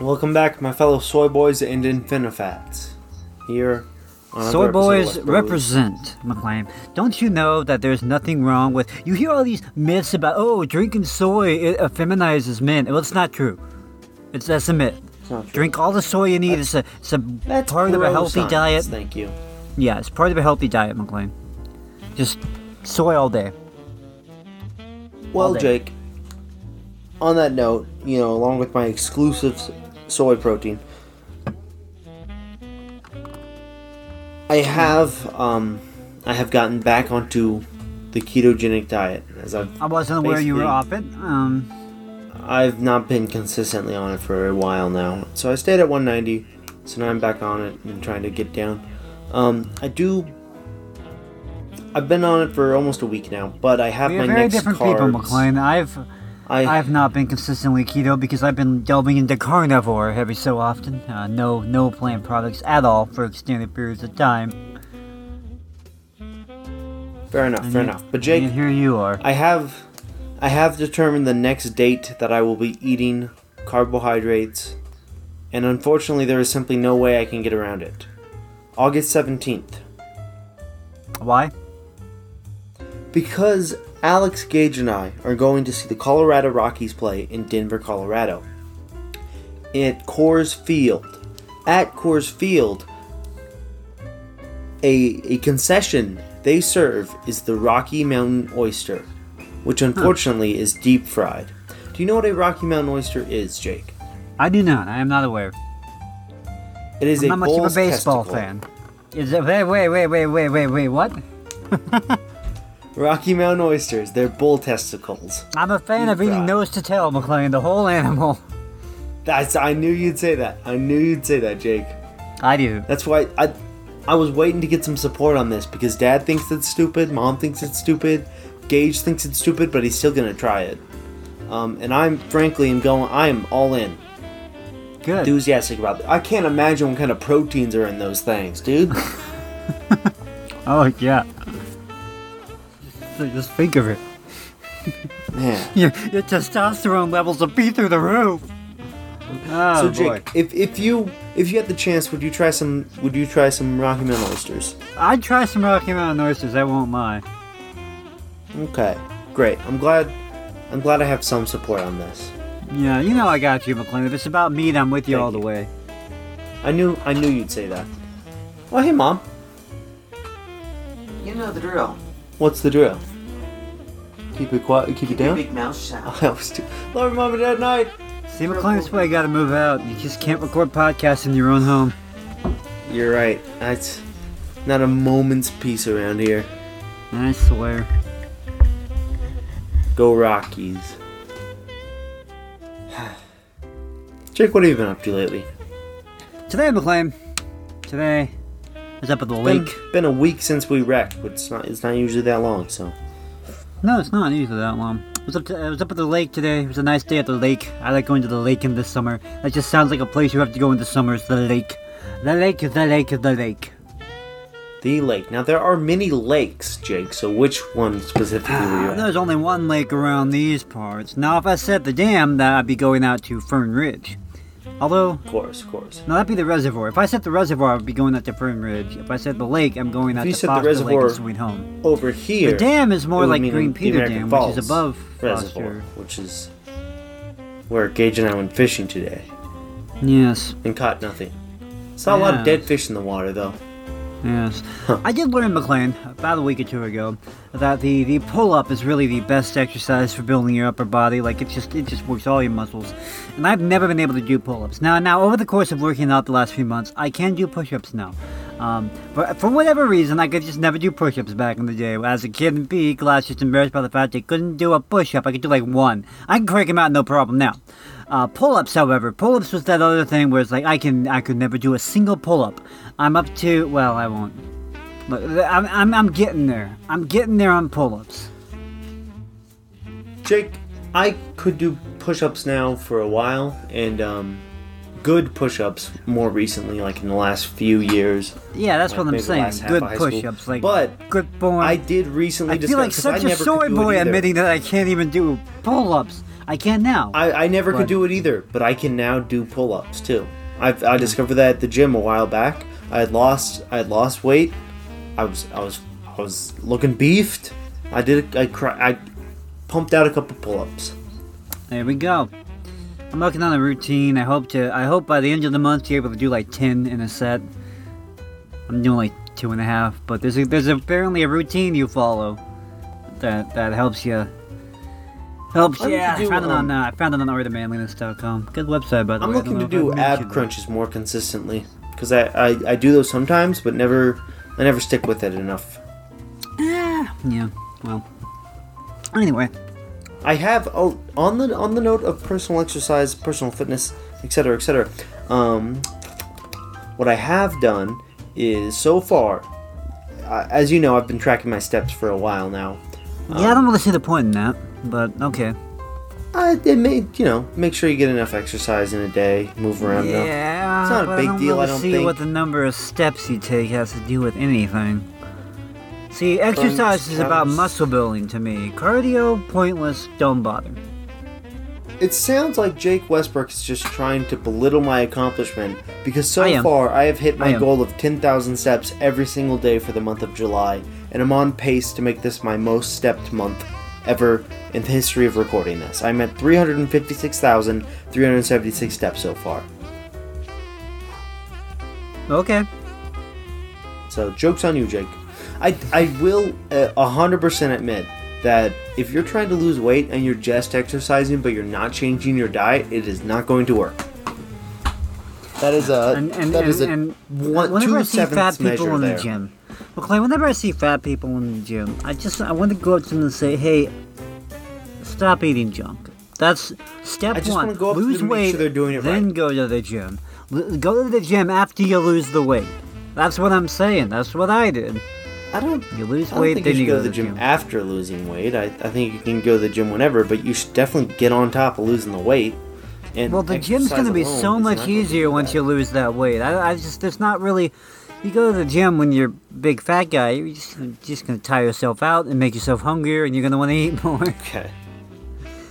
Welcome back, my fellow soy boys and infinifats. Here on Soy boys represent, McLean. Don't you know that there's nothing wrong with. You hear all these myths about, oh, drinking soy it effeminizes men. Well, it's not true. It's that's a myth. It's not true. Drink all the soy you need. It's a, it's a part of a healthy pro-science, diet. Thank you. Yeah, it's part of a healthy diet, McLean. Just soy all day. Well, day. Jake, on that note, you know, along with my exclusive soy protein, I have um, I have gotten back onto the ketogenic diet as I've I wasn't aware you were off it. Um, I've not been consistently on it for a while now. So I stayed at 190. So now I'm back on it and trying to get down. Um, I do. I've been on it for almost a week now, but I have we my very next different people, McLean. I've I I've not been consistently keto because I've been delving into carnivore every so often. Uh, no no plant products at all for extended periods of time. fair enough, fair And enough. But Jake, here you are. I have, I have determined the next date that I will be eating carbohydrates, and unfortunately, there is simply no way I can get around it. August seventeenth. Why? Because Alex Gage and I are going to see the Colorado Rockies play in Denver, Colorado. At Coors Field. At Coors Field, a, a concession they serve is the Rocky Mountain oyster, which unfortunately is deep fried. Do you know what a Rocky Mountain oyster is, Jake? I do not. I am not aware. It is I'm a not much of a baseball testicle. fan. Is it? Wait, wait, wait, wait, wait, wait, wait. What? Rocky Mountain oysters, they're bull testicles. I'm a fan of eating nose to tail, McLean. The whole animal. That's I knew you'd say that. I knew you'd say that, Jake. I do. That's why I I was waiting to get some support on this because dad thinks it's stupid, mom thinks it's stupid, Gage thinks it's stupid, but he's still gonna try it. Um, and I'm frankly am going I am all in. Good. Enthusiastic about it. I can't imagine what kind of proteins are in those things, dude. Oh yeah. So just think of it. Man. Your, your testosterone levels will be through the roof. Oh so boy. If, if you if you had the chance, would you try some would you try some Rocky Mountain oysters? I'd try some Rocky Mountain oysters. I won't lie. Okay. Great. I'm glad I'm glad I have some support on this. Yeah, you know I got you, McLean. If it's about meat, I'm with you Thank all you. the way. I knew I knew you'd say that. Well, hey mom. You know the drill. What's the drill? Keep it quiet. Keep it Keep your down. big mouth shut. I was too. Love mom and dad night. See, McLean, that's why you gotta move out. You just can't record podcasts in your own home. You're right. That's not a moment's peace around here. I swear. Go Rockies. Jake, what have you been up to lately? Today, McLean. Today, I was up at the Been, lake. been a week since we wrecked, but it's not. It's not usually that long. So No, it's not usually that long. I was, up to, I was up at the lake today. It was a nice day at the lake. I like going to the lake in the summer. That just sounds like a place you have to go in the summer. It's the lake. The lake, the lake, the lake. the lake. Now there are many lakes, Jake. So which one specifically were you ah, at? There's only one lake around these parts. Now, if I said the dam, that I'd be going out to Fern Ridge. Although, Of course, of course. no, that'd be the reservoir. If I said the reservoir, I'd be going out to Fern Ridge. If I said the lake, I'm going out you to said the Foster Lake reservoir- and Sweet Home. Over here. The dam is it more would like mean Green the Peter American Dam, Falls which is above Reservoir, Foster. which is where Gage and I went fishing today Yes. and caught nothing. Saw a lot of Yeah. dead fish in the water though. Yes. I did learn, McLean, about a week or two ago, that the, the pull up is really the best exercise for building your upper body. Like it just it just works all your muscles. And I've never been able to do pull ups. Now now over the course of working out the last few months, I can do push ups now. Um, but for whatever reason, I could just never do push ups back in the day. As a kid in PE class, just embarrassed by the fact they couldn't do a push up. I could do like one. I can crank them out no problem now. Uh, pull-ups, however, pull-ups was that other thing where it's like I can I could never do a single pull-up. I'm up to well, I won't. Look, I'm, I'm, I'm getting there. I'm getting there on pull-ups. Jake, I could do push-ups now for a while, and um, good push-ups more recently, like in the last few years. Yeah, that's Like what I'm saying. Good of high school. push-ups, like But good boy. I did recently I feel like discover- 'cause I such a soy boy admitting that I can't even do pull-ups. I can now. I, I never But- could do it either, but I can now do pull-ups too. I've, I discovered that at the gym a while back. I had lost I had lost weight. I was I was I was looking beefed. I did I cry, I pumped out a couple pull-ups. There we go. I'm working on a routine. I hope to. I hope by the end of the month you're able to do like ten in a set. I'm doing like two and a half, but there's a, there's apparently a routine you follow that that helps you. Helps I'm you. looking I found it on um, uh, I found it on artofmanliness.com. Good website by the I'm way. I don't looking to do ab crunches more consistently because I, I I do those sometimes, but never I never stick with it enough. Yeah. Well. Anyway, I have oh on the on the note of personal exercise, personal fitness, etc., etc. Um, what I have done is so far, uh, as you know, I've been tracking my steps for a while now. Yeah, I don't really see the point in that, but okay. I it made you know make sure you get enough exercise in a day, move around enough. Yeah, It's not a big I don't deal, I don't see think. what the number of steps you take has to do with anything. See, exercise is about muscle building to me. Cardio, pointless, don't bother. It sounds like Jake Westbrook is just trying to belittle my accomplishment because so I far I have hit my am. goal of 10,000 steps every single day for the month of July, and I'm on pace to make this my most stepped month ever in the history of recording this. I'm at 356,376 steps so far. Okay. So, joke's on you, Jake. I, I will uh, 100% admit that if you're trying to lose weight and you're just exercising but you're not changing your diet, it is not going to work. That is a And and, that and, is a and one, whenever two I see fat people in the there. gym, well, Clay, whenever I see fat people in the gym, I just I want to go up to them and say, "Hey, stop eating junk." That's step I just one. wanna go up to lose them and make weight, sure they're doing it then right. go to the gym. L- go to the gym after you lose the weight. That's what I'm saying. That's what I did. I don't. You lose I don't weight, think then you you should go go to the gym, after losing weight. I, I think you can go to the gym whenever, but you should definitely get on top of losing the weight. And Well, the gym's going to be so much easier once you lose that weight. I, I just, there's not really. You go to the gym when you're a big fat guy, you're just, gonna- just going to tire yourself out and make yourself hungrier, and you're going to want to eat more. Okay.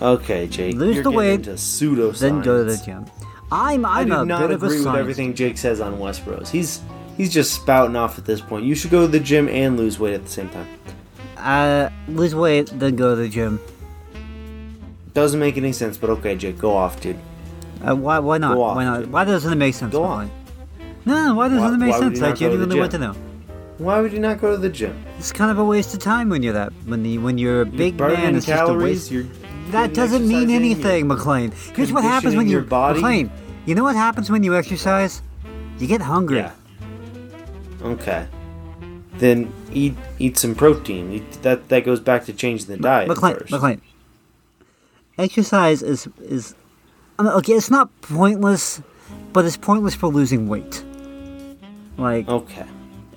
Okay, Jake. Lose the weight, Into pseudoscience. then go to the gym. I'm, I I'm do a not bit of a agree with scientist. everything Jake says on West Bros. He's he's just spouting off at this point. You should go to the gym and lose weight at the same time. Uh, lose weight, then go to the gym. Doesn't make any sense, but okay, Jake, go off, dude. Uh, why, why not? Go off, why not? Jim. Why doesn't it make sense? Go Why? No, why doesn't Why- it make sense? you I not go the genuinely want to know. Why would you not go to the gym? It's kind of a waste of time when you're that when you when you're a big Burning man. It's just a calories. waste. You're That doesn't mean anything, you're- McLean. Here's what happens when you your body. McLean. You know what happens when you exercise? You get hungry. Yeah. Okay. Then eat eat some protein. Eat, that that goes back to changing the diet McLean, first. McLean. Exercise is is I mean, okay. It's not pointless, but it's pointless for losing weight. Like Okay.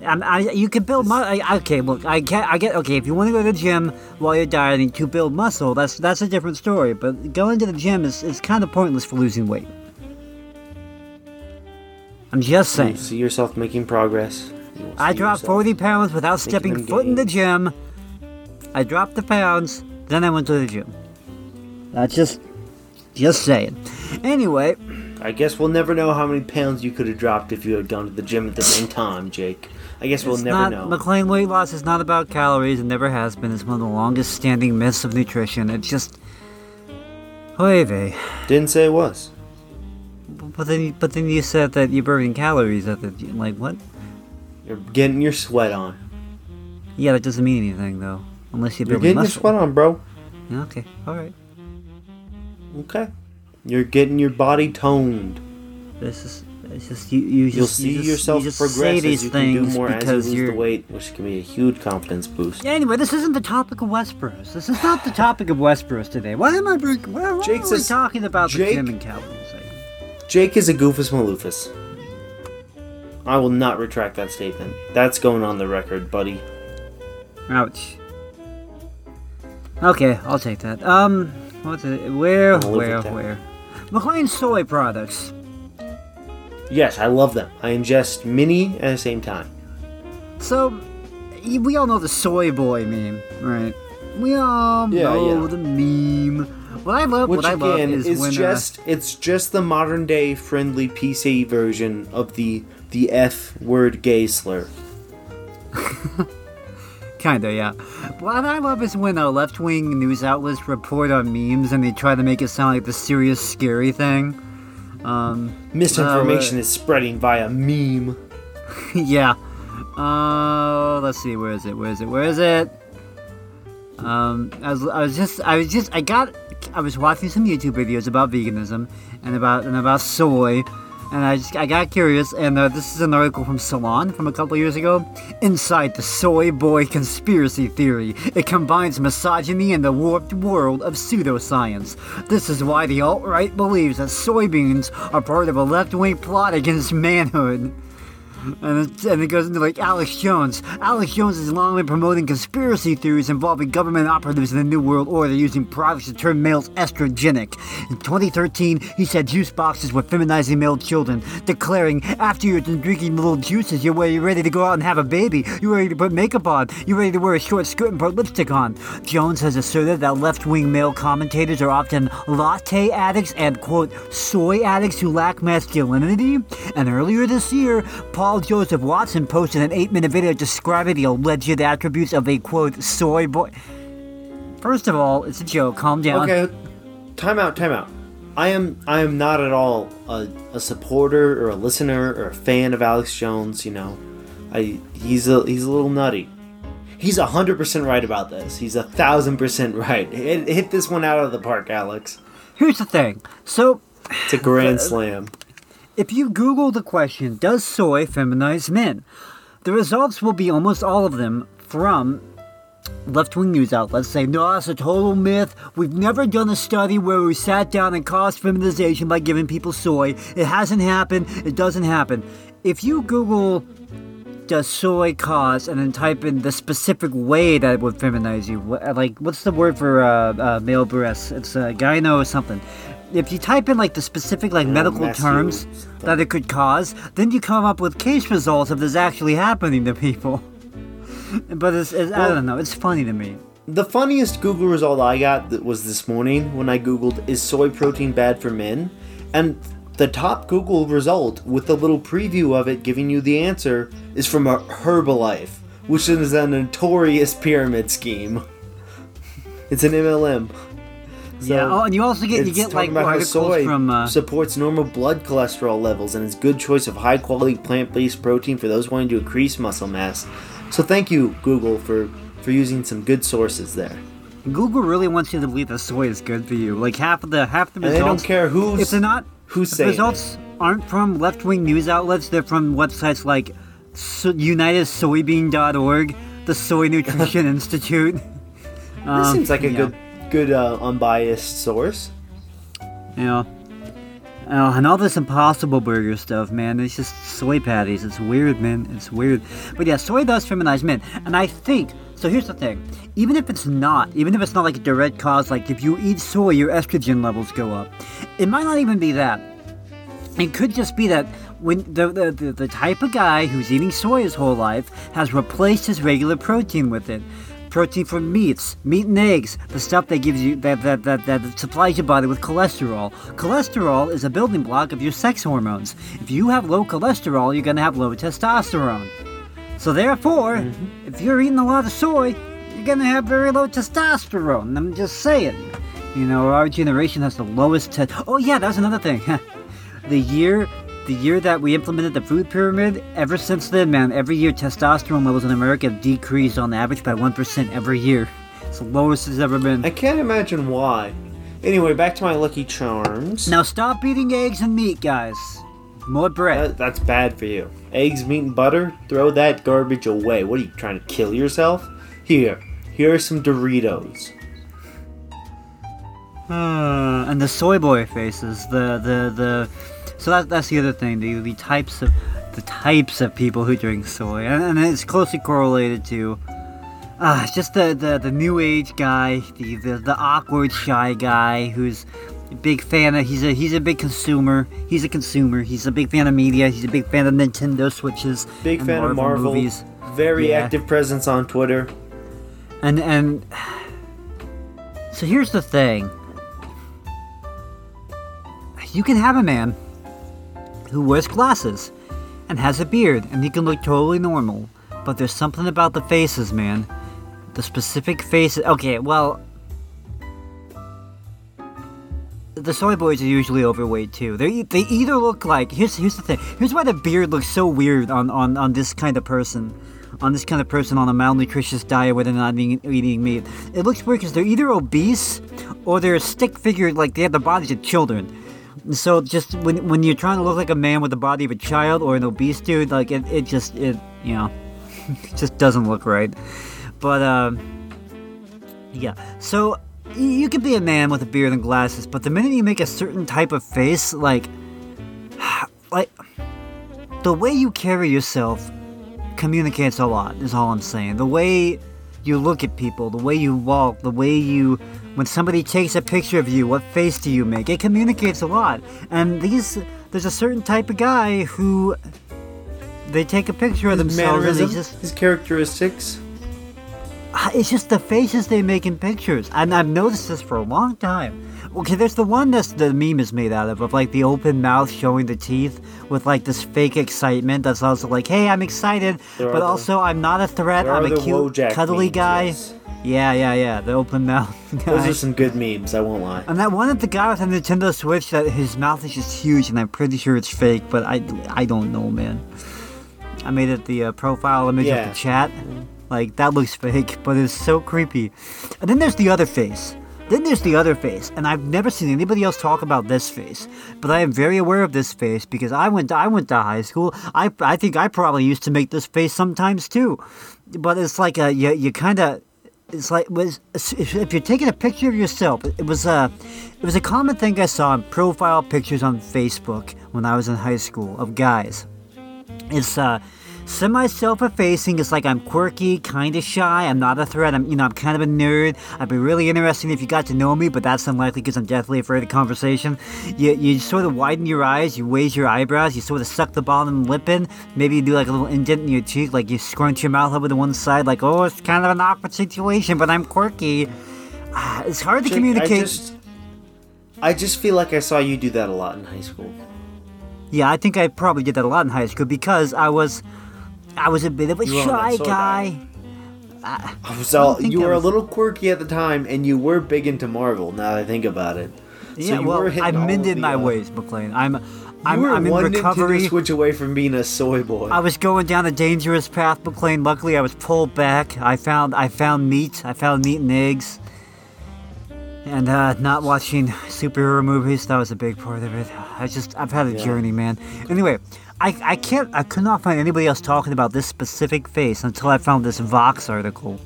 I, I, you can build muscle. Okay, look, I get, I get. Okay, if you want to go to the gym while you're dieting to build muscle, that's that's a different story. But going to the gym is, is kind of pointless for losing weight. I'm just You saying. see yourself making progress. You I dropped 40 pounds without stepping foot in the gym. I dropped the pounds, then I went to the gym. That's just, just saying. Anyway, I guess we'll never know how many pounds you could have dropped if you had gone to the gym at the same time, Jake. I guess we'll never not know. McLean weight loss is not about calories. It never has been. It's one of the longest standing myths of nutrition. It's just, oy vey. Didn't say it was. But then, but then you said that you're burning calories at the like what? You're getting your sweat on. Yeah, that doesn't mean anything though, unless you're You're getting your sweat on, bro. Yeah, Okay, all right. Okay. You're getting your body toned. This is it's just you. You just You'll see you yourself you progress as you can do more as you lose you're. the weight, which can be a huge confidence boost. Anyway, this isn't the topic of Westeros. This is not the topic of Westeros today. Why am I bring, why, why are we talking about Jake- the gym and calories? Jake is a goofus maloofus. I will not retract that statement. That's going on the record, buddy. Ouch. Okay, I'll take that. Um, what's it? Where, I'll where, where? McLean soy products. Yes, I love them. I ingest many at the same time. So, we all know the soy boy meme, right? We all Yeah, know yeah. the meme What I love, Which what I love again is, is when, uh, just it's just the modern day friendly PC version of the the F word gay slur. Kinda, yeah. What I love is when uh, left wing news outlets report on memes and they try to make it sound like the serious, scary thing. Um, Misinformation uh, is spreading via meme. yeah. Uh, let's see, where is it? Where is it? Where is it? Um, I was, I was just, I was just, I got, I was watching some YouTube videos about veganism and about and about soy, and I just, I got curious, and uh, this is an article from Salon from a couple years ago. Inside the soy boy conspiracy theory, it combines misogyny and the warped world of pseudoscience. This is why the alt right believes that soybeans are part of a left-wing plot against manhood. And it, and it goes into like Alex Jones. Alex Jones has long been promoting conspiracy theories involving government operatives in the New World Order using products to turn males estrogenic. In 2013, he said juice boxes were feminizing male children, declaring, after you're done drinking little juices, you're you're ready to go out and have a baby. You're ready to put makeup on. You're ready to wear a short skirt and put lipstick on. Jones has asserted that left wing male commentators are often latte addicts and, quote, soy addicts who lack masculinity. And earlier this year, Paul Joseph Watson posted an eight minute video describing the alleged attributes of a, quote, soy boy. First of all, it's a joke. Calm down. Okay, time out, time out. I am I am not at all a, a supporter or a listener or a fan of Alex Jones. You know, I he's a he's a little nutty. He's a hundred percent right about this. He's a thousand percent right. Hit, hit this one out of the park, Alex. Here's the thing. So, It's a grand slam. If you Google the question, does soy feminize men? The results will be almost all of them from left wing news outlets saying, no, that's a total myth. We've never done a study where we sat down and caused feminization by giving people soy. It hasn't happened. It doesn't happen. If you Google does soy cause and then type in the specific way that it would feminize you, like, what's the word for uh, uh, male breasts? It's uh, gyno or something. If you type in like the specific like medical terms that it could cause, then you come up with case results of this actually happening to people. but it's, it's I don't know. It's funny to me. The funniest Google result I got that was this morning when I googled is soy protein bad for men, and the top Google result with a little preview of it giving you the answer is from a Herbalife, which is a notorious pyramid scheme. It's an MLM. So yeah. Oh, and you also get you get like articles soy from. Uh, supports normal blood cholesterol levels and is good choice of high quality plant based protein for those wanting to increase muscle mass. So thank you Google for for using some good sources there. Google really wants you to believe that soy is good for you. Like half of the half the And they results. don't care who's if they're not who's saying results aren't from left wing news outlets. They're from websites like so- UnitedSoybean.org, the Soy Nutrition Institute. This Um, seems like a yeah. good good uh, unbiased source. Know. Oh, and all this Impossible Burger stuff, man. It's just soy patties. It's weird, man. It's weird. But yeah, soy does feminize men. And I think, so here's the thing. Even if it's not, even if it's not like a direct cause, like if you eat soy, your estrogen levels go up. It might not even be that. It could just be that when the, the, the, the type of guy who's eating soy his whole life has replaced his regular protein with it. Protein from meats, meat and eggs, the stuff that gives you that, that, that, that supplies your body with cholesterol. Cholesterol is a building block of your sex hormones. If you have low cholesterol, you're gonna have low testosterone. So therefore, mm-hmm. if you're eating a lot of soy, you're gonna have very low testosterone. I'm just saying. You know, our generation has the lowest te- Oh yeah, that's another thing. the year the year that we implemented the food pyramid, ever since then, man, every year testosterone levels in America have decreased on average by 1% every year. It's the lowest it's ever been. I can't imagine why. Anyway, back to my Lucky Charms. Now stop eating eggs and meat, guys. More bread. That, that's bad for you. Eggs, meat, and butter? Throw that garbage away. What are you trying to kill yourself? Here, here are some Doritos. Uh, and the soy boy faces, the the the. So that, that's the other thing. The the types of the types of people who drink soy, and, and it's closely correlated to. Ah, just the, the the new age guy, the, the the awkward shy guy who's a big fan of. He's a he's a big consumer. He's a consumer. He's a big fan of media. He's a big fan of Nintendo Switches. Big fan of Marvel. movies. Very Yeah. active presence on Twitter. And and so here's the thing. you can have a man who wears glasses and has a beard and he can look totally normal. But there's something about the faces, man. The specific faces. Okay, well. The soy boys are usually overweight too. They they either look like here's here's the thing. Here's why the beard looks so weird on on on this kind of person, on this kind of person on a malnutritious diet where they're not eating, eating meat. It looks weird because they're either obese or they're stick figure like they have the bodies of children. So just when when you're trying to look like a man with the body of a child or an obese dude, like it, it just it you know it just doesn't look right. But um, yeah. So you can be a man with a beard and glasses, but the minute you make a certain type of face, like like the way you carry yourself communicates a lot. Is all I'm saying. The way you look at people, the way you walk, the way you when somebody takes a picture of you, what face do you make? It communicates a lot. And these there's a certain type of guy who they take a picture of His themselves and they just his characteristics. Ah, it's just the faces they make in pictures, and I've noticed this for a long time. Okay, there's the one that's the meme is made out of, of like the open mouth showing the teeth with like this fake excitement. That's also like, hey, I'm excited, There but the- also I'm not a threat. I'm a cute, Wojak cuddly memes, guy. yes. Yeah, yeah, yeah. The open mouth Those are some good memes. I won't lie. And that one of the guy with the Nintendo Switch that his mouth is just huge, and I'm pretty sure it's fake, but I, I don't know, man. I made it the uh, profile image Yeah. of the chat. Like that looks fake, but it's so creepy. And then there's the other face. Then there's the other face, and I've never seen anybody else talk about this face. But I am very aware of this face because I went I went to high school. I I think I probably used to make this face sometimes too. But it's like a you you kind of it's like was if if you're taking a picture of yourself it was a it was a common thing i saw in profile pictures on facebook when i was in high school of guys it's uh semi self-effacing is like i'm quirky kind of shy i'm not a threat i'm you know i'm kind of a nerd. I'd be really interesting if you got to know me but that's unlikely because i'm deathly afraid of conversation. You, you sort of widen your eyes you raise your eyebrows you sort of suck the bottom lip in. Maybe you do like a little indent in your cheek like you scrunch your mouth over to one side like oh it's kind of an awkward situation but i'm quirky. Ah, it's hard to Jake, communicate. I just, I just feel like I saw you do that a lot in high school. Yeah, I think I probably did that a lot in high school because I was, I was a bit of a You were on that shy soy guy. I was all, think you were was- a little quirky at the time, and you were big into Marvel. Now that I think about it. So yeah, you well, were I all mended the, my uh, ways, McLean. I'm, You I'm, I'm in recovery. Nintendo Switch away from being a soy boy. I was going down a dangerous path, McLean. Luckily, I was pulled back. I found, I found meat. I found meat and eggs. And uh, not watching superhero movies, that was a big part of it. I just, I've had a Yeah. journey, man. Anyway, I, I can't, I could not find anybody else talking about this specific face until I found this Vox article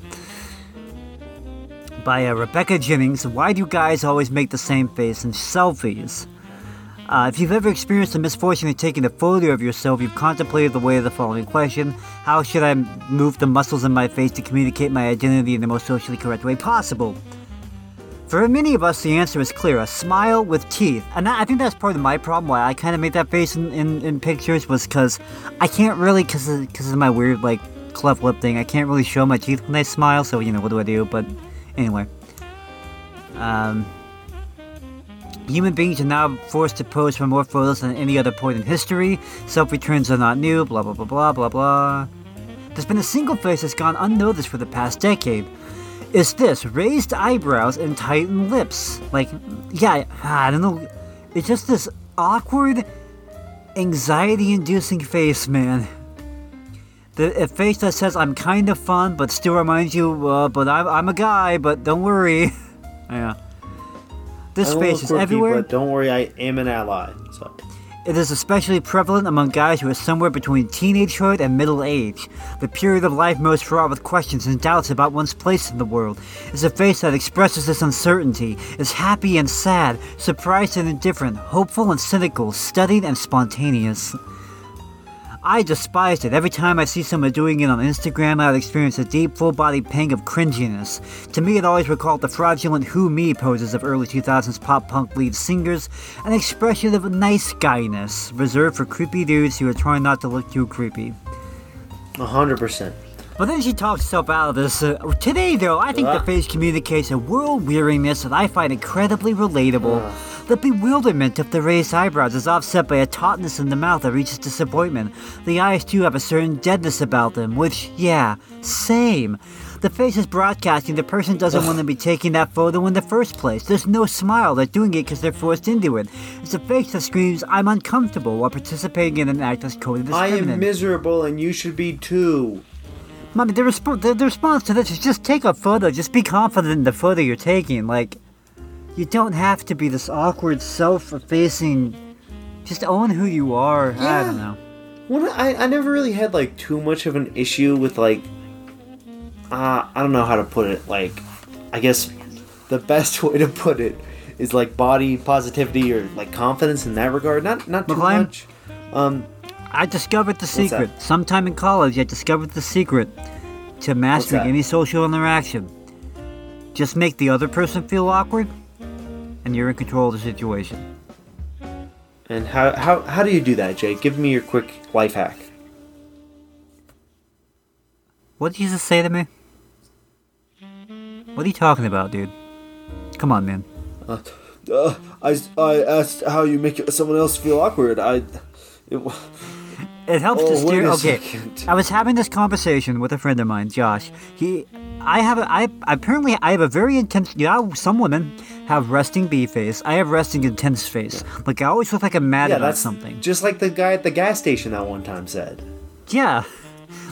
by uh, Rebecca Jennings. Why do guys always make the same face in selfies? Uh, if you've ever experienced the misfortune of taking a photo of yourself, you've contemplated the way of the following question How should I move the muscles in my face to communicate my identity in the most socially correct way possible? For many of us, the answer is clear a smile with teeth. And I think that's part of my problem why I kind of made that face in, in, in pictures was because I can't really, because of, 'cause of my weird, like, cleft lip thing, I can't really show my teeth when I smile, so, you know, what do I do? But anyway. Um. Human beings are now forced to pose for more photos than any other point in history. Selfie trends are not new, blah blah blah blah blah blah. There's been a single face that's gone unnoticed for the past decade. It's this raised eyebrows and tightened lips. Like, yeah, I don't know. It's just this awkward, anxiety inducing face, man. The a face that says, I'm kind of fun, but still reminds you, uh, but I'm, I'm a guy, but don't worry. yeah. This face is quirky, everywhere. but don't worry, I am an ally. So It is especially prevalent among guys who are somewhere between teenagehood and middle age, the period of life most fraught with questions and doubts about one's place in the world. It's a face that expresses this uncertainty, is happy and sad, surprised and indifferent, hopeful and cynical, studied and spontaneous. I despised it. Every time I see someone doing it on Instagram, I would experience a deep, full body pang of cringiness. To me, it always recalled the fraudulent Who Me poses of early 2000s pop punk lead singers, an expression of nice guyness, reserved for creepy dudes who are trying not to look too creepy. a hundred percent. But then she talks herself out of this. Uh, today, though, I think the face communicates a world weariness that I find incredibly relatable. The bewilderment of the raised eyebrows is offset by a tautness in the mouth that reaches disappointment. The eyes, too, have a certain deadness about them, which, yeah, same. The face is broadcasting the person doesn't want to be taking that photo in the first place. There's no smile, they're doing it because they're forced into it. It's a face that screams, I'm uncomfortable while participating in an act that's coded as I am miserable and you should be too. Mommy, the, resp- the, the response to this is just take a photo. Just be confident in the photo you're taking. Like, you don't have to be this awkward, self-effacing. Just own who you are. I Yeah. don't know. One, I, I never really had like too much of an issue with like uh, I don't know how to put it like I guess the best way to put it is like body positivity or like confidence in that regard not not too McLean? much um I discovered the secret. Sometime in college, I discovered the secret to mastering any social interaction. Just make the other person feel awkward, and you're in control of the situation. and how how how do you do that Jake give me your quick life hack What did you just say to me? What are you talking about, dude? Come on, man. uh, I, I asked how you make someone else feel awkward I it, It helps Oh, to steer. Okay, second. I was having this conversation with a friend of mine, Josh. He, I have, a, I apparently I have a very intense. You know, some women have resting bee face. I have resting intense face. Like I always look like I'm mad yeah about that's something. just like the guy at the gas station that one time said Yeah,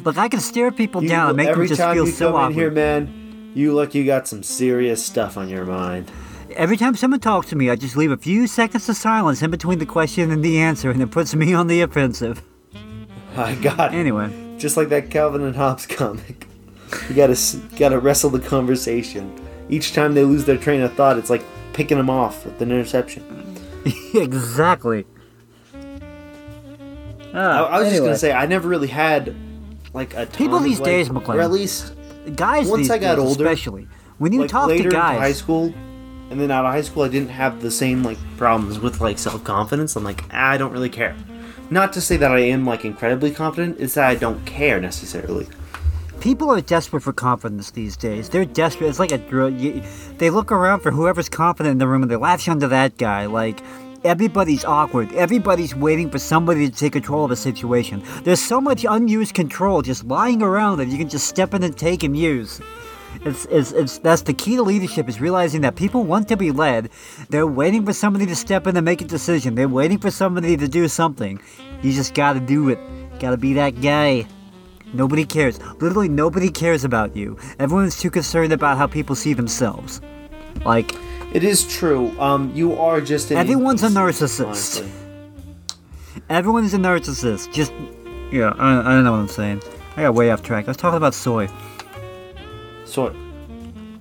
like I can stare people You- down and make them just feel so awkward. every time you come in here, man, you look you got some serious stuff on your mind. Every time someone talks to me, I just leave a few seconds of silence in between the question and the answer, and it puts me on the offensive. I got it. Anyway, Just like that Calvin and Hobbes comic, you gotta gotta wrestle the conversation. Each time they lose their train of thought, it's like picking them off with an interception. exactly. I, Ah, I was just gonna say I never really had like a ton People these like- days, McLean. or at least guys Once these I got days older, especially when you like talk later to in high school, and then out of high school, I didn't have the same like problems with like self confidence. I'm like, ah, I don't really care. Not to say that I am like incredibly confident, it's that I don't care necessarily. people are desperate for confidence these days. They're desperate it's like a you, they look around for whoever's confident in the room and they latch onto that guy like everybody's awkward. Everybody's waiting for somebody to take control of a situation. There's so much unused control just lying around that you can just step in and take and use it's, it's, it's that's the key to leadership is realizing that people want to be led they're waiting for somebody to step in and make a decision they're waiting for somebody to do something you just gotta do it gotta be that guy Nobody cares. Literally, nobody cares about you. Everyone's too concerned about how people see themselves. Like, It is true. Um, you are just an Everyone's a narcissist. honestly. everyone's a narcissist. Just, yeah, I, I don't know what I'm saying. I got way off track. I was talking about soy. Soy.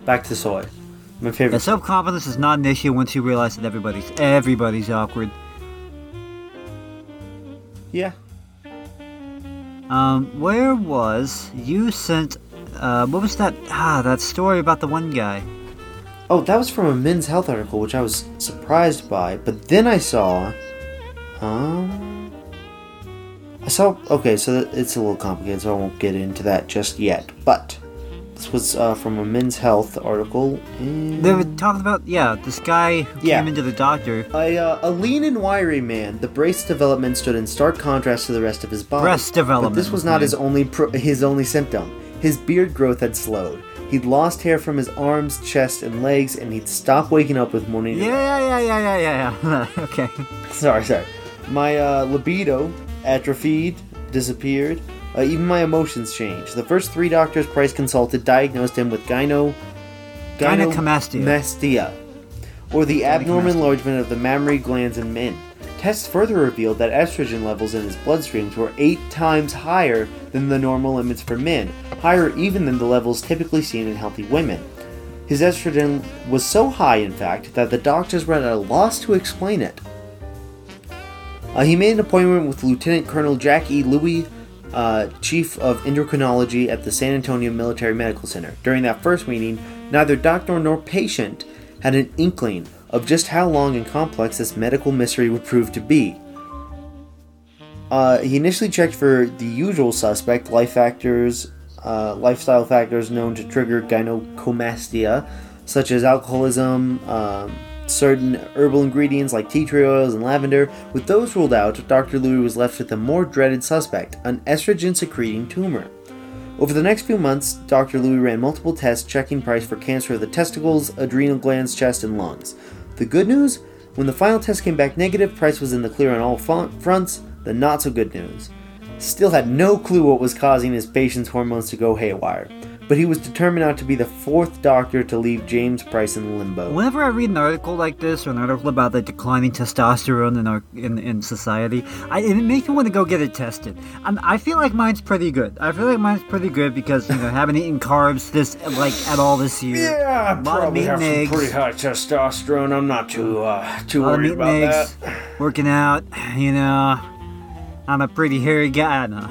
Back to soy. My favorite. Yeah, self confidence is not an issue once you realize that everybody's everybody's awkward. yeah. Um, where was you sent? Uh, what was that? Ah, that story about the one guy. Oh, that was from a Men's Health article, which I was surprised by. But then I saw, um, I saw. Okay, so it's a little complicated, so I won't get into that just yet. But this was uh, from a Men's Health article. And They were talking about yeah, this guy who Yeah. came into the doctor. a, uh, a lean and wiry man, the brace development stood in stark contrast to the rest of his body. Breast development, But this was not his only pro- his only symptom. His beard growth had slowed. He'd lost hair from his arms, chest, and legs, and he'd stopped waking up with morning. Yeah, yeah, yeah, yeah, yeah, yeah. okay. Sorry, sorry. My uh, libido atrophied, disappeared. Uh, even my emotions changed. The first three doctors Price consulted diagnosed him with gyno... Gynecomastia. gynecomastia, or the abnormal enlargement of the mammary glands in men. Tests further revealed that estrogen levels in his bloodstreams were eight times higher than the normal limits for men, higher even than the levels typically seen in healthy women. His estrogen was so high, in fact, that the doctors were at a loss to explain it. Uh, he made an appointment with Lieutenant Colonel Jack E. Lewis, uh, Chief of Endocrinology at the San Antonio Military Medical Center. During that first meeting, neither doctor nor patient had an inkling of just how long and complex this medical mystery would prove to be. Uh, he initially checked for the usual suspect life factors, uh, lifestyle factors known to trigger gynecomastia, such as alcoholism, um, certain herbal ingredients like tea tree oils and lavender. With those ruled out, Dr. Lewis was left with a more dreaded suspect, an estrogen secreting tumor. Over the next few months, Dr. Lewis ran multiple tests checking Price for cancer of the testicles, adrenal glands, chest, and lungs. The good news? When the final test came back negative, Price was in the clear on all fronts. The not so good news. Still had no clue what was causing his patient's hormones to go haywire but he was determined not to be the fourth doctor to leave James Price in limbo. Whenever I read an article like this or an article about the declining testosterone in our in, in society, I, it makes me want to go get it tested. I'm, I feel like mine's pretty good. I feel like mine's pretty good because you know haven't eaten carbs this like at all this year. Yeah, I probably have some pretty high testosterone. I'm not too uh, too worried about eggs, that. Working out, you know, I'm a pretty hairy guy. No.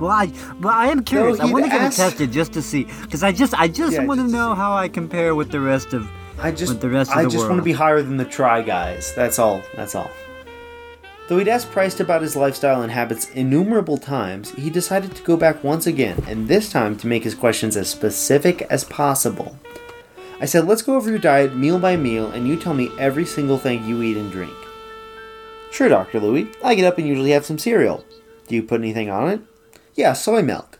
Well, I, well, I am curious. No, I want to get it tested just to see, because I just, I just yeah, want to know how I compare with the rest of, I just, with the rest of I the just world. want to be higher than the try guys. That's all. That's all. Though he'd asked Price about his lifestyle and habits innumerable times, he decided to go back once again, and this time to make his questions as specific as possible. I said, let's go over your diet meal by meal, and you tell me every single thing you eat and drink. Sure, Dr. Lewis. I get up and usually have some cereal. Do you put anything on it? Yeah, soy milk.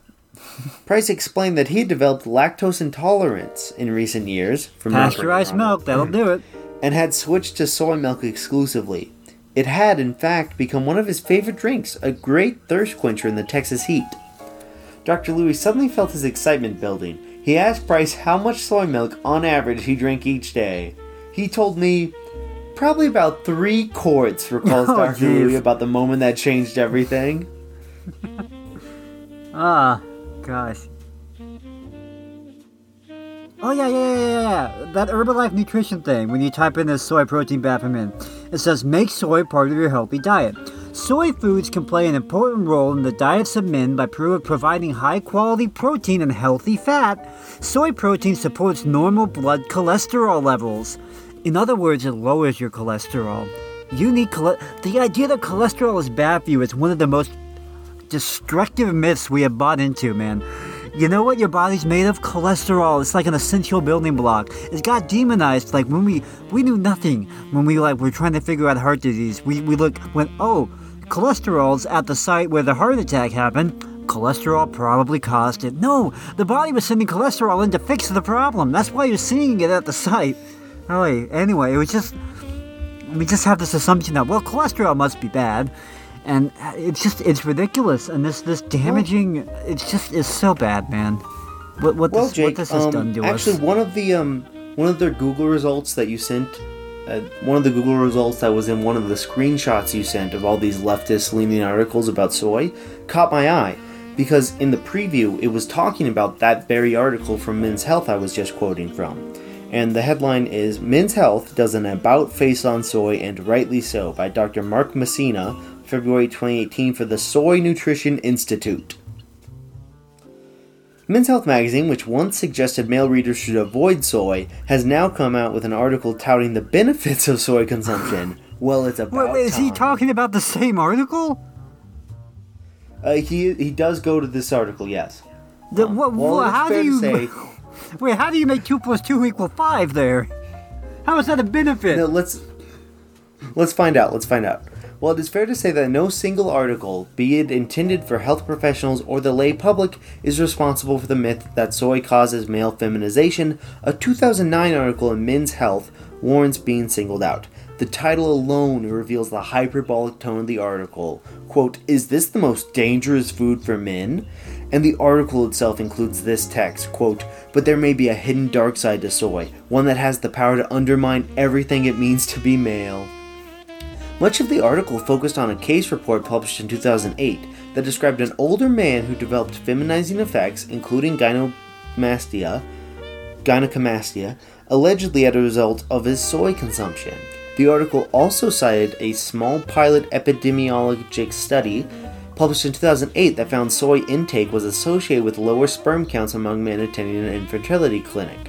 Price explained that he had developed lactose intolerance in recent years from pasteurized milk. That'll do it. And had switched to soy milk exclusively. It had, in fact, become one of his favorite drinks, a great thirst quencher in the Texas heat. Dr. Lewis suddenly felt his excitement building. He asked Price how much soy milk, on average, he drank each day. He told me, probably about three quarts, recalls oh, Dr. Geez. Lewis about the moment that changed everything. Ah, gosh. Oh yeah, yeah, yeah, yeah, That Herbalife nutrition thing. When you type in this soy protein bad for men, it says make soy part of your healthy diet. Soy foods can play an important role in the diets of men by providing high quality protein and healthy fat. Soy protein supports normal blood cholesterol levels. In other words, it lowers your cholesterol. You need the idea that cholesterol is bad for you is one of the most destructive myths we have bought into, man. You know what your body's made of? Cholesterol. It's like an essential building block. It got demonized. Like when we we knew nothing when we like were trying to figure out heart disease. We we look went oh, cholesterol's at the site where the heart attack happened. Cholesterol probably caused it. No, the body was sending cholesterol in to fix the problem. That's why you're seeing it at the site. Oh, anyway, it was just we just have this assumption that well, cholesterol must be bad and it's just it's ridiculous. And this this damaging well, it's just it's so bad man. What what well, this, Jake, what this has um, done to actually, us. actually one of the um one of their google results that you sent uh, one of the google results that was in one of the screenshots you sent of all these leftist leaning articles about soy caught my eye. Because in the preview it was talking about that very article from men's health i was just quoting from. And the headline is Men's Health does an about face on soy and rightly so by Dr. Mark Messina February 2018 for the Soy Nutrition Institute. Men's Health magazine, which once suggested male readers should avoid soy, has now come out with an article touting the benefits of soy consumption. well, it's about. Wait, wait is time. he talking about the same article? Uh, he he does go to this article, yes. The, um, what, well, how do you? Say, wait, how do you make two plus two equal five? There, how is that a benefit? No, let's let's find out. Let's find out. While it is fair to say that no single article, be it intended for health professionals or the lay public, is responsible for the myth that soy causes male feminization, a 2009 article in Men's Health warrants being singled out. The title alone reveals the hyperbolic tone of the article. Quote, Is this the most dangerous food for men? And the article itself includes this text, quote, But there may be a hidden dark side to soy, one that has the power to undermine everything it means to be male. Much of the article focused on a case report published in 2008 that described an older man who developed feminizing effects, including gynecomastia, gynecomastia, allegedly as a result of his soy consumption. The article also cited a small pilot epidemiologic study published in 2008 that found soy intake was associated with lower sperm counts among men attending an infertility clinic.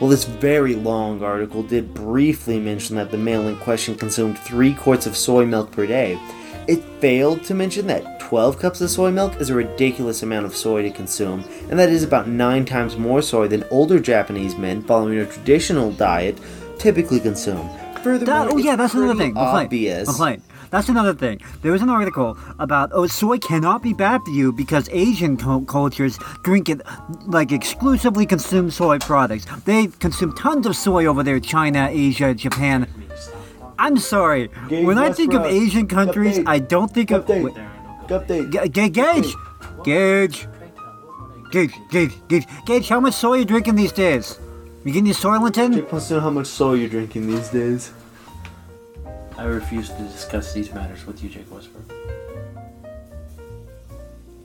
Well, this very long article did briefly mention that the male in question consumed 3 quarts of soy milk per day. It failed to mention that 12 cups of soy milk is a ridiculous amount of soy to consume, and that is about 9 times more soy than older Japanese men following a traditional diet typically consume. furthermore, That, oh yeah, that's another thing. Obvious. McLean, that's another thing. There was an article about oh soy cannot be bad for you because Asian co- cultures drink it like exclusively consume soy products. They consume tons of soy over there, China, Asia, Japan. I'm sorry. Gage when I think of Asian countries. I don't think of wait, Update. Ga- Ga- Gage, Gage, Gage, Gage, Gage, Gage. How much soy are you drinking these days? You getting your wants to know how much soy you're drinking these days. I refuse to discuss these matters with you, Jake Whisper.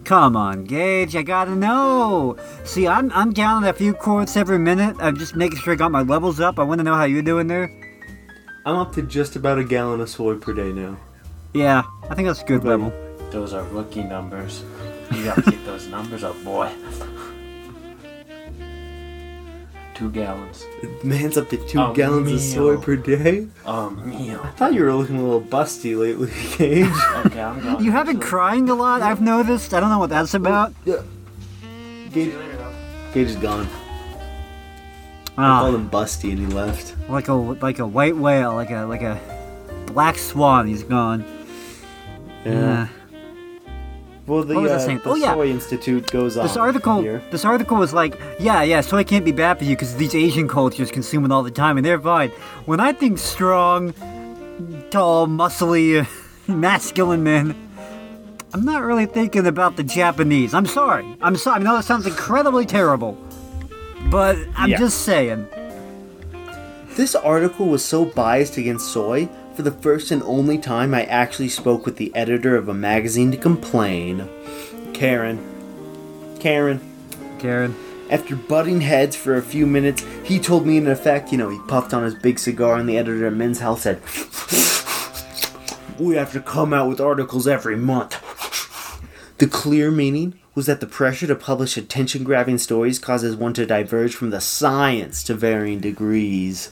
Come on, Gage, I gotta know. See, I'm I'm down a few quarts every minute. I'm just making sure I got my levels up. I want to know how you're doing there. I'm up to just about a gallon of soy per day now. Yeah, I think that's a good level. Those are rookie numbers. You gotta keep those numbers up, boy. Two gallons. Man's up to two Oh, gallons of soy per day. Um, meal. I thought you were looking a little busty lately, Gage. Okay, I'm going. You have been crying a lot. I've noticed. I don't know what that's about. yeah. Gage, Gage is gone. I called Ah, him busty and he left. like a like a white whale, like a like a black swan. He's gone. Yeah. Well, the, What was I uh, saying? the Oh, yeah. Soy Institute goes on This article, here. this article was like, yeah, yeah, soy can't be bad for you because these Asian cultures consume it all the time and they're fine. When I think strong, tall, muscly, masculine men, I'm not really thinking about the Japanese. I'm sorry. I'm sorry. I know that sounds incredibly terrible, but I'm Yeah. just saying. This article was so biased against soy. For the first and only time, I actually spoke with the editor of a magazine to complain. Karen. Karen. Karen. After butting heads for a few minutes, he told me in effect, you know, he puffed on his big cigar, and the editor of Men's Health said, We have to come out with articles every month. The clear meaning was that the pressure to publish attention grabbing stories causes one to diverge from the science to varying degrees.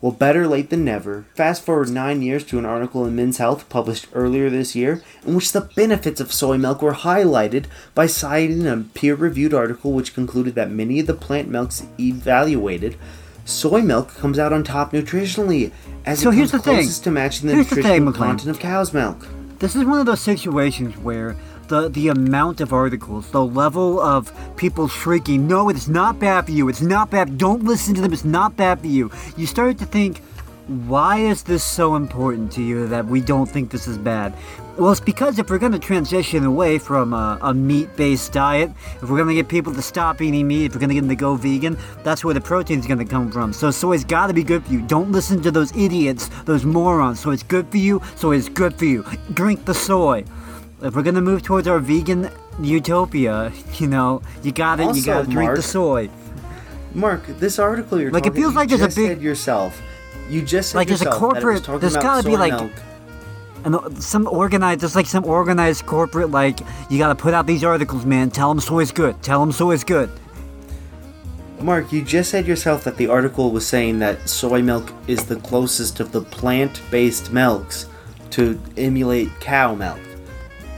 Well, better late than never. Fast forward nine years to an article in Men's Health published earlier this year, in which the benefits of soy milk were highlighted by citing a peer reviewed article which concluded that many of the plant milks evaluated, soy milk comes out on top nutritionally, as So it here's comes the thing. closest to matching the Here's the thing, nutritional content of cow's milk. This is one of those situations where the the amount of articles, the level of people shrieking, no, it's not bad for you, it's not bad, don't listen to them, it's not bad for you. You start to think, why is this so important to you that we don't think this is bad? Well, it's because if we're going to transition away from a, a meat based diet, if we're going to get people to stop eating meat, if we're going to get them to go vegan, that's where the protein's going to come from. So, soy's got to be good for you. Don't listen to those idiots, those morons. So, it's good for you, so it's good for you. Drink the soy. If we're going to move towards our vegan utopia, you know, you got to you got to drink the soy. Mark, this article you're Like, it feels like there's a big- yourself. You just said Like, there's a yourself that it was corporate- There's gotta be, like, milk. And some organized, there's like some organized corporate, like, you gotta put out these articles, man. Tell them soy's good. Tell them soy's good. Mark, you just said yourself that the article was saying that soy milk is the closest of the plant-based milks to emulate cow milk.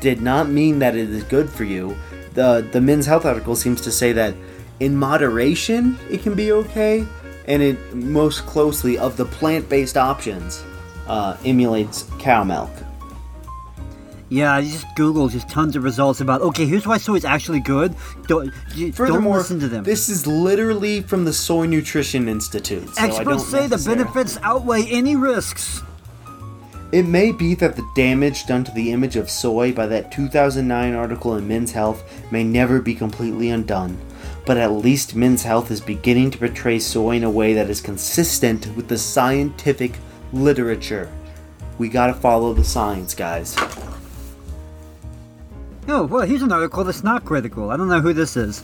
Did not mean that it is good for you. The the Men's Health article seems to say that in moderation it can be okay, and it most closely of the plant-based options uh, emulates cow milk. Yeah, you just Google just tons of results about. Okay, here's why soy is actually good. Don't don't listen to them. this is literally from the Soy Nutrition Institute. So I don't Experts say the benefits outweigh any risks. It may be that the damage done to the image of soy by that 2009 article in Men's Health may never be completely undone, but at least Men's Health is beginning to portray soy in a way that is consistent with the scientific literature. We gotta follow the science, guys. Oh, well, here's an article that's not critical. I don't know who this is.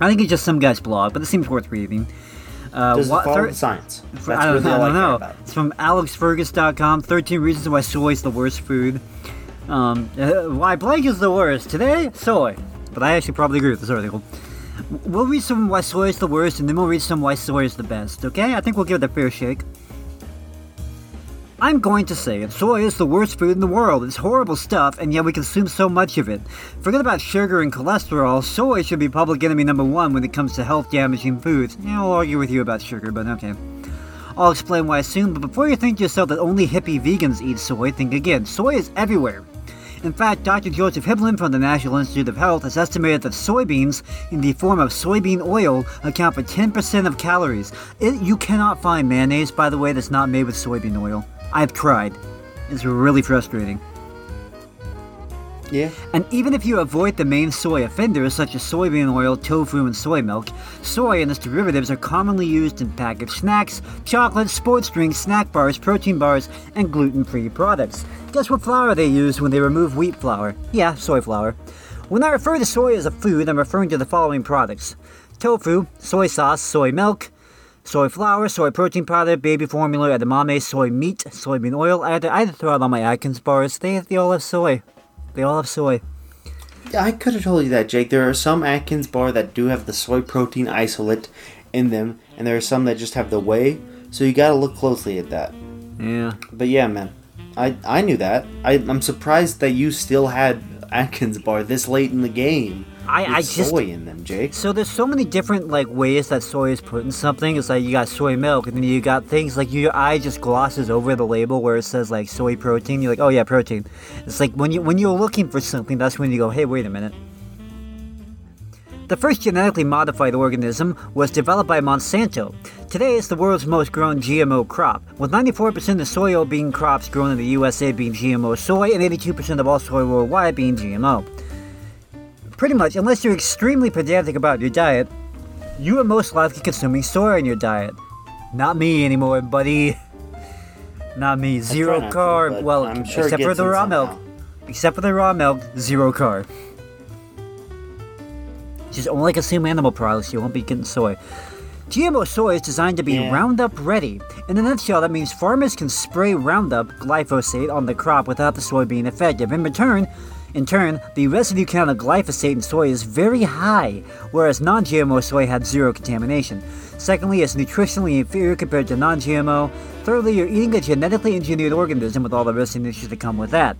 I think it's just some guy's blog, but it seems worth reading. Uh, Does what- it follow thir- the science? That's I don't, really I don't know. about. It's from AlexFergus.com. 13 reasons why soy is the worst food. Um, uh, why blank is the worst. Today, soy. But I actually probably agree with this article. We'll read some why soy is the worst, and then we'll read some why soy is the best. Okay? I think we'll give it a fair shake. I'm going to say it. Soy is the worst food in the world. It's horrible stuff, and yet we consume so much of it. Forget about sugar and cholesterol. Soy should be public enemy number one when it comes to health damaging foods. Yeah, I'll argue with you about sugar, but okay. I'll explain why soon, but before you think to yourself that only hippie vegans eat soy, think again. Soy is everywhere. In fact, Dr. Joseph Hibbeln from the National Institute of Health has estimated that soybeans, in the form of soybean oil, account for 10% of calories. It, you cannot find mayonnaise, by the way, that's not made with soybean oil. I've tried. It's really frustrating. Yeah. And even if you avoid the main soy offenders such as soybean oil, tofu, and soy milk, soy and its derivatives are commonly used in packaged snacks, chocolate, sports drinks, snack bars, protein bars, and gluten free products. Guess what flour they use when they remove wheat flour? Yeah, soy flour. When I refer to soy as a food, I'm referring to the following products tofu, soy sauce, soy milk, soy flour, soy protein powder, baby formula, edamame, soy meat, soybean oil. I had to, I had to throw out all my Atkins bars. They, they all have soy. They all have soy. Yeah, I could have told you that, Jake. There are some Atkins bar that do have the soy protein isolate in them, and there are some that just have the whey. So you gotta look closely at that. Yeah. But yeah, man, I I knew that. I, I'm surprised that you still had Atkins bar this late in the game. I, I just soy in them, Jake. so there's so many different like ways that soy is put in something. It's like you got soy milk, and then you got things like your eye just glosses over the label where it says like soy protein. You're like, oh yeah, protein. It's like when you when you're looking for something, that's when you go, hey, wait a minute. The first genetically modified organism was developed by Monsanto. Today, it's the world's most grown GMO crop, with 94% of soy bean crops grown in the USA being GMO soy and 82% of all soy worldwide being GMO. Pretty much, unless you're extremely pedantic about your diet, you are most likely consuming soy in your diet. Not me anymore, buddy. Not me. Zero not to, carb. but well, I'm sure except for the raw milk. Except for the raw milk, zero carb. Just only consume animal products. You won't be getting soy. GMO soy is designed to be Yeah. Roundup ready. In a nutshell, that means farmers can spray Roundup glyphosate on the crop without the soy being effective. In return, in turn, the residue count of glyphosate in soy is very high, whereas non-GMO soy had zero contamination. Secondly, it's nutritionally inferior compared to non-GMO. Thirdly, you're eating a genetically engineered organism with all the risks and issues that come with that.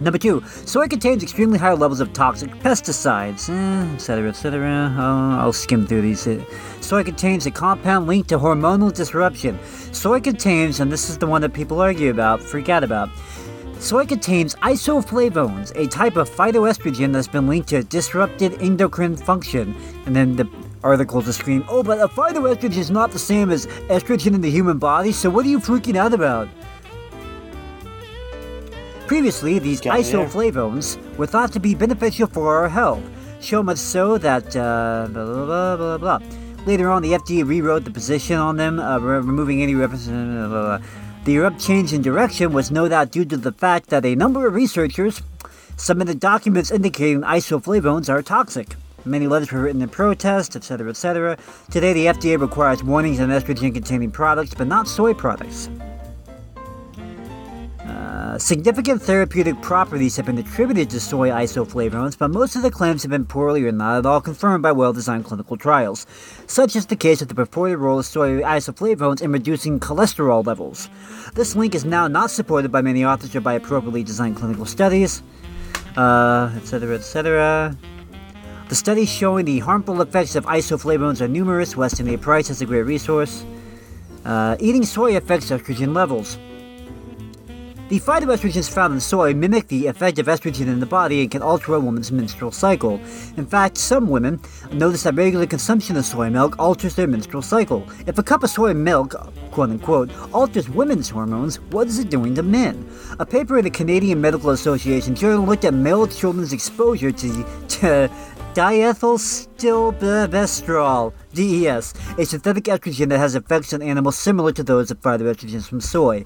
Number two, soy contains extremely high levels of toxic pesticides, eh, etc., etc. Oh, I'll skim through these. Uh, Soy contains a compound linked to hormonal disruption. Soy contains, and this is the one that people argue about, freak out about. Soy contains isoflavones, a type of phytoestrogen that's been linked to disrupted endocrine function. And then the article to scream, oh, but a phytoestrogen is not the same as estrogen in the human body, so what are you freaking out about? Previously, these Got isoflavones were thought to be beneficial for our health, so much so that uh, blah, blah, blah, blah, blah. Later on, the FDA rewrote the position on them, uh, re- removing any reference. Blah, blah, blah. The abrupt change in direction was no doubt due to the fact that a number of researchers submitted documents indicating isoflavones are toxic. Many letters were written in protest, etc., etc. Today, the FDA requires warnings on estrogen-containing products, but not soy products. Uh, significant therapeutic properties have been attributed to soy isoflavones, but most of the claims have been poorly or not at all confirmed by well designed clinical trials. Such is the case with the purported role of soy isoflavones in reducing cholesterol levels. This link is now not supported by many authors or by appropriately designed clinical studies, uh, etc., etc. The studies showing the harmful effects of isoflavones are numerous. Weston A. Price is a great resource. Uh, eating soy affects estrogen levels. The phytoestrogens found in soy mimic the effect of estrogen in the body and can alter a woman's menstrual cycle. In fact, some women notice that regular consumption of soy milk alters their menstrual cycle. If a cup of soy milk, quote unquote, alters women's hormones, what is it doing to men? A paper in the Canadian Medical Association journal looked at male children's exposure to, to diethylstilbestrol, DES, a synthetic estrogen that has effects on animals similar to those of phytoestrogens from soy.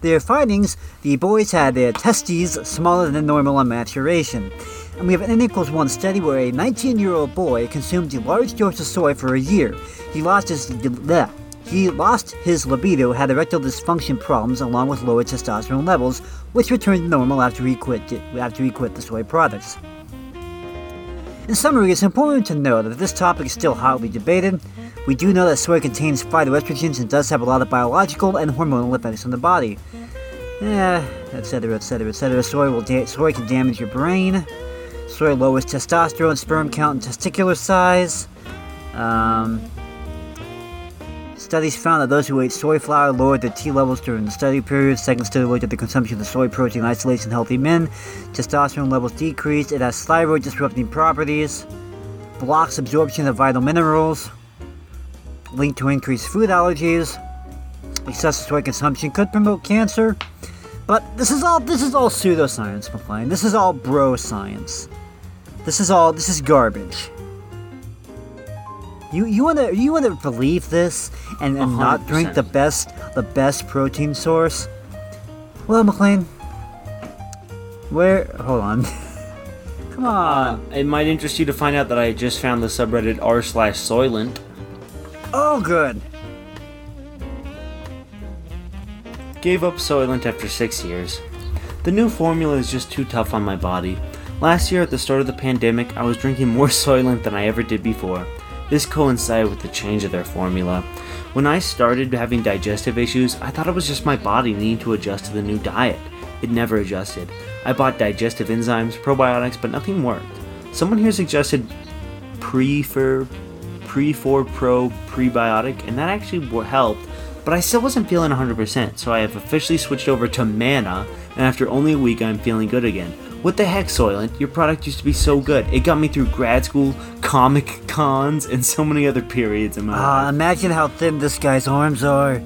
Their findings, the boys had their testes smaller than normal on maturation. And we have an N equals 1 study where a 19 year old boy consumed a large dose of soy for a year. He lost his bleh. he lost his libido, had erectile dysfunction problems along with lower testosterone levels, which returned to normal after he quit after he quit the soy products. In summary, it's important to know that this topic is still hotly debated. We do know that soy contains phytoestrogens and does have a lot of biological and hormonal effects on the body. Eh, etc., etc., etc. Soy will da- soy can damage your brain. Soy lowers testosterone, sperm count, and testicular size. Um, Studies found that those who ate soy flour lowered their T levels during the study period. Second study looked at the consumption of the soy protein isolates in healthy men. Testosterone levels decreased. It has thyroid disrupting properties. Blocks absorption of vital minerals. Linked to increased food allergies. Excessive soy consumption could promote cancer. But this is all this is all pseudoscience, McLean. This is all bro science. This is all this is garbage. You you wanna you wanna believe this and, and not drink the best the best protein source? Well, McLean, where? Hold on. Come on. Uh, it might interest you to find out that I just found the subreddit r slash Soylent. Oh, good. Gave up Soylent after six years. The new formula is just too tough on my body. Last year, at the start of the pandemic, I was drinking more Soylent than I ever did before. This coincided with the change of their formula. When I started having digestive issues, I thought it was just my body needing to adjust to the new diet. It never adjusted. I bought digestive enzymes, probiotics, but nothing worked. Someone here suggested Prefer, Pre4 Pro prebiotic, and that actually helped, but I still wasn't feeling 100%, so I have officially switched over to Mana, and after only a week, I'm feeling good again. What the heck, Soylent? Your product used to be so good. It got me through grad school, comic cons, and so many other periods in my Uh, life. imagine how thin this guy's arms are.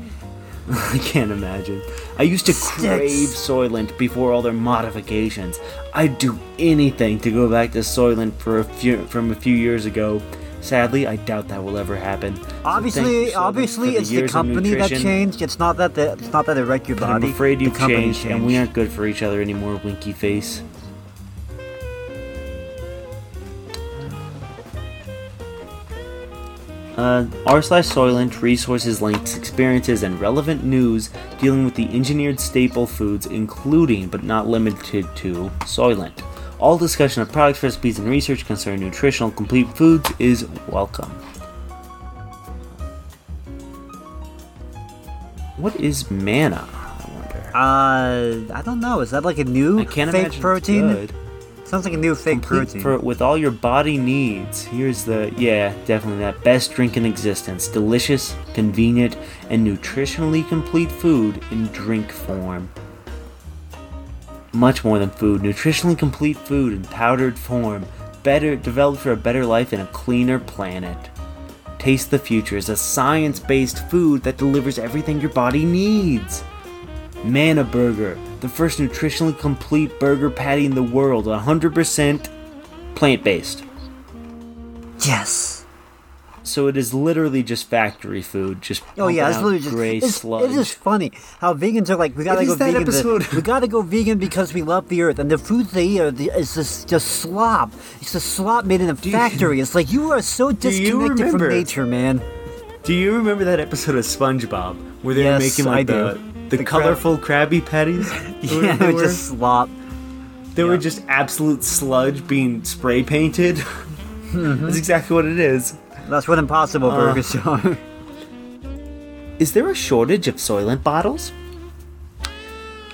I can't imagine. I used to Sticks. crave Soylent before all their modifications. I'd do anything to go back to Soylent for a few from a few years ago. Sadly, I doubt that will ever happen. So thank you, Obviously, obviously, it's the company that changed. It's not that the, it's not that it wrecked your body. I'm afraid you've company changed, and we aren't good for each other anymore, Winky Face. Uh, r slash Soylent resources links, experiences, and relevant news dealing with the engineered staple foods, including but not limited to Soylent. All discussion of products, recipes, and research concerning nutritional complete foods is welcome. What is Mana? I wonder. Uh, I don't know. Is that like a new I can't fake protein? Sounds like a new fake Complete protein. for with all your body needs. Here's the yeah, definitely that best drink in existence. Delicious, convenient, and nutritionally complete food in drink form. Much more than food, nutritionally complete food in powdered form, better developed for a better life and a cleaner planet. Taste the Future is a science-based food that delivers everything your body needs. Mana Burger, the first nutritionally complete burger patty in the world, 100% plant based. yes. So it is literally just factory food, just Oh yeah, it's literally just. gray it's, sludge. it is funny how vegans are like we gotta It go vegan. we gotta go vegan because we love the earth, and the foods they eat are the, is just, just slop. It's just slop made in a you- factory. It's like you are so you disconnected from nature, man. Do you remember that episode of SpongeBob where they were making like the, the, The crab- colorful Krabby Patties? Yeah, they were, just slop. they were just absolute sludge being spray painted. Mm-hmm. That's exactly what it is. That's what Impossible Uh, Burgers are. Is there a shortage of Soylent bottles?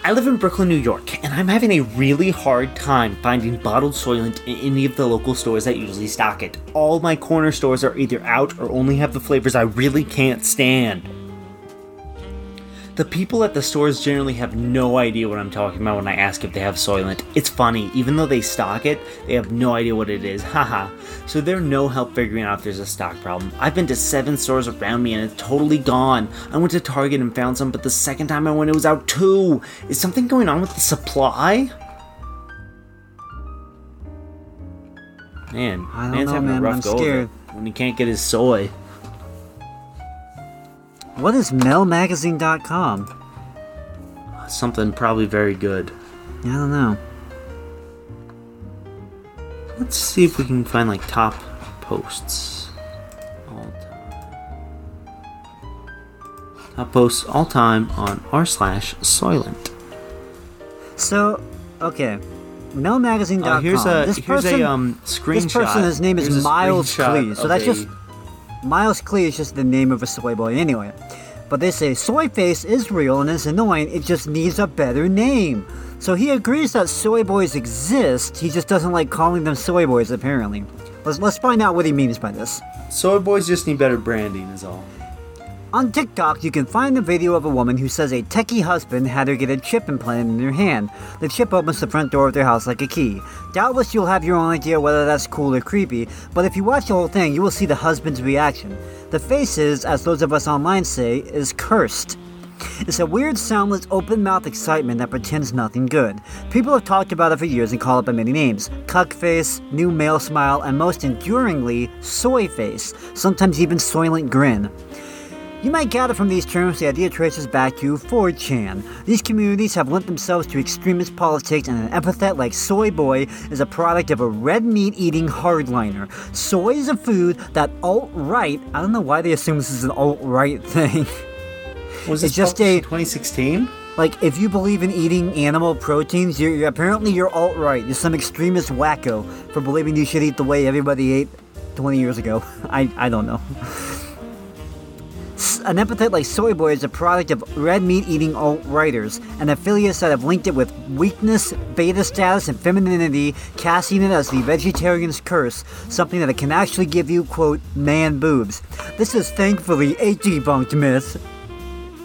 I live in Brooklyn, New York, and I'm having a really hard time finding bottled Soylent in any of the local stores that usually stock it. All my corner stores are either out or only have the flavors I really can't stand. The people at the stores generally have no idea what I'm talking about when I ask if they have Soylent. It's funny, even though they stock it, they have no idea what it is, haha. So they're no help figuring out if there's a stock problem. I've been to seven stores around me and it's totally gone. I went to Target and found some, but the second time I went, it was out too. Is something going on with the supply? Man, I don't man's know, having man. a rough I'm go scared. when he can't get his soy. What is MelMagazine.com? Something probably very good. I don't know. Let's see if we can find like top posts all time. Top posts all time on r slash Soylent. So, okay. MelMagazine.com. Uh, here's a this here's person, a um screenshot. This person, his name is Miles Klee. So that's a- just Miles Klee is just the name of a soy boy anyway. But they say soy face is real and is annoying. It just needs a better name. So he agrees that soy boys exist. He just doesn't like calling them soy boys. Apparently. Let's let's find out what he means by this. soy boys just need better branding is all. On TikTok, you can find a video of a woman who says a techie husband had her get a chip implanted in her hand. The chip opens the front door of their house like a key. Doubtless you'll have your own idea whether that's cool or creepy, but if you watch the whole thing, you will see the husband's reaction. The face is, as those of us online say, is cursed. It's a weird, soundless, open mouth excitement that pretends nothing good. People have talked about it for years and call it by many names cuck face, new male smile, and most enduringly, soy face, sometimes even soylent grin. You might gather from these terms the idea traces back to 4chan. These communities have lent themselves to extremist politics, and an epithet like soy boy is a product of a red meat eating hardliner. Soy is a food that alt right, I don't know why they assume this is an alt right thing. Was It's this just a- 2016? Like, if you believe in eating animal proteins, you're, you're apparently you're alt right. You're some extremist wacko for believing you should eat the way everybody ate 20 years ago. I, I don't know. An epithet like soy boy is a product of red meat eating alt writers and affiliates that have linked it with weakness, beta status, and femininity, casting it as the vegetarian's curse, something that can actually give you, quote, man boobs. This is thankfully a debunked myth.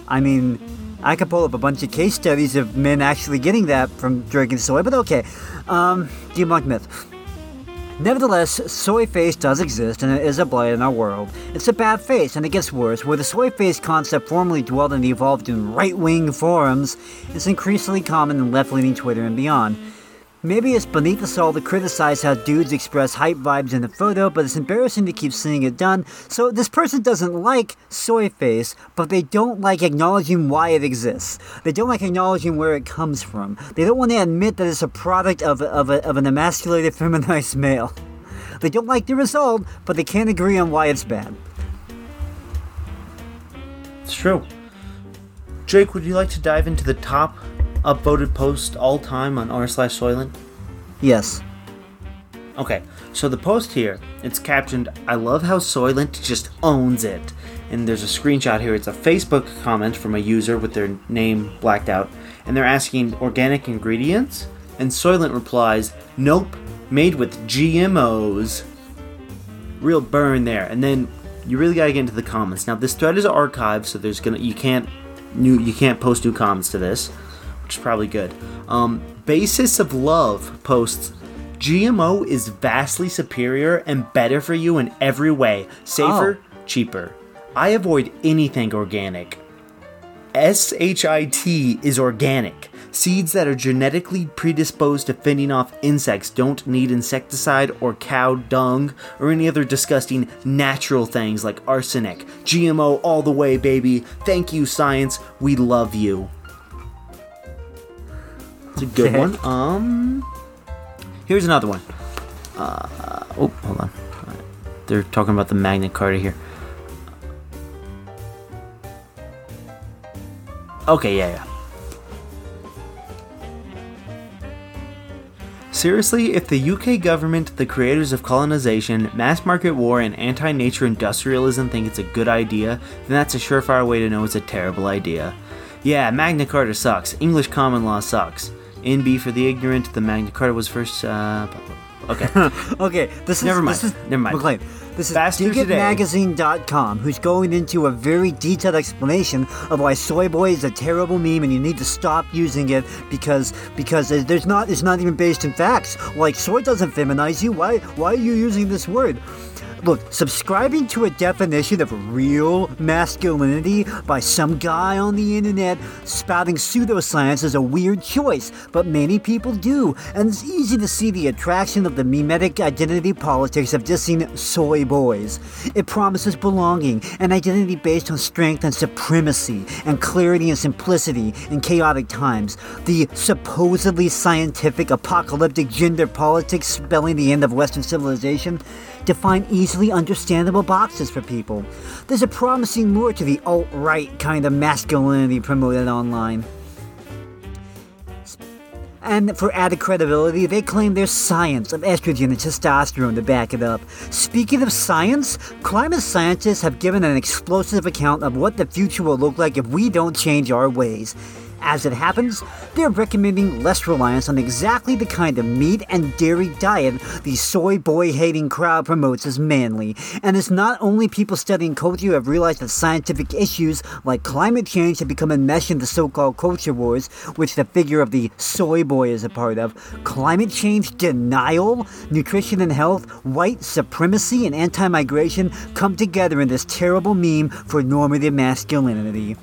I mean, I could pull up a bunch of case studies of men actually getting that from drinking soy, but okay. Um, debunked myth. Nevertheless, soy face does exist and it is a blight in our world. It's a bad face, and it gets worse. Where the soy face concept formerly dwelled and evolved in right wing forums, it's increasingly common in left leaning Twitter and beyond. Maybe it's beneath us all to criticize how dudes express hype vibes in the photo, but it's embarrassing to keep seeing it done. So this person doesn't like soy face, but they don't like acknowledging why it exists. They don't like acknowledging where it comes from. They don't want to admit that it's a product of, of, a, of an emasculated, feminized male. They don't like the result, but they can't agree on why it's bad. It's true. Jake, would you like to dive into the top upvoted post all time on r slash Soylent? Yes. Okay, so the post here, it's captioned, I love how Soylent just owns it. And there's a screenshot here. It's a Facebook comment from a user with their name blacked out. And they're asking organic ingredients. And Soylent replies, Nope, made with GMOs. Real burn there. And then you really gotta get into the comments. Now this thread is archived, so there's gonna you can't new you can't post new comments to this, which is probably good. Um, Basis of Love posts GMO is vastly superior and better for you in every way. Safer, cheaper. I avoid anything organic. SHIT is organic. Seeds that are genetically predisposed to fending off insects don't need insecticide or cow dung or any other disgusting natural things like arsenic. GMO all the way, baby. Thank you, science. We love you. It's a good one. Um, here's another one. Uh, oh, hold on. They're talking about the Magna Carta here. Okay, yeah, yeah. Seriously, if the UK government, the creators of colonization, mass market war, and anti nature industrialism think it's a good idea, then that's a surefire way to know it's a terrible idea. Yeah, Magna Carta sucks. English common law sucks. NB for the ignorant, the Magna Carta was first. Uh. Okay. Okay, this is Never mind. This is, Never mind. McLean, this is. DiggitMagazine.com, who's going into a very detailed explanation of why soy boy is a terrible meme and you need to stop using it because because there's not it's not even based in facts. Like soy doesn't feminize you. Why why are you using this word? Look, subscribing to a definition of real masculinity by some guy on the internet spouting pseudoscience is a weird choice, but many people do, and it's easy to see the attraction of the mimetic identity politics of dissing soy boys. It promises belonging, an identity based on strength and supremacy, and clarity and simplicity in chaotic times. The supposedly scientific apocalyptic gender politics spelling the end of Western civilization define easily understandable boxes for people. There's a promising lure to the alt right kind of masculinity promoted online. And for added credibility, they claim there's science of estrogen and testosterone to back it up. Speaking of science, climate scientists have given an explosive account of what the future will look like if we don't change our ways. As it happens, they're recommending less reliance on exactly the kind of meat and dairy diet the soy boy hating crowd promotes as manly. And it's not only people studying culture who have realized that scientific issues like climate change have become enmeshed in the so called culture wars, which the figure of the soy boy is a part of. Climate change denial, nutrition and health, white supremacy, and anti migration come together in this terrible meme for normative masculinity.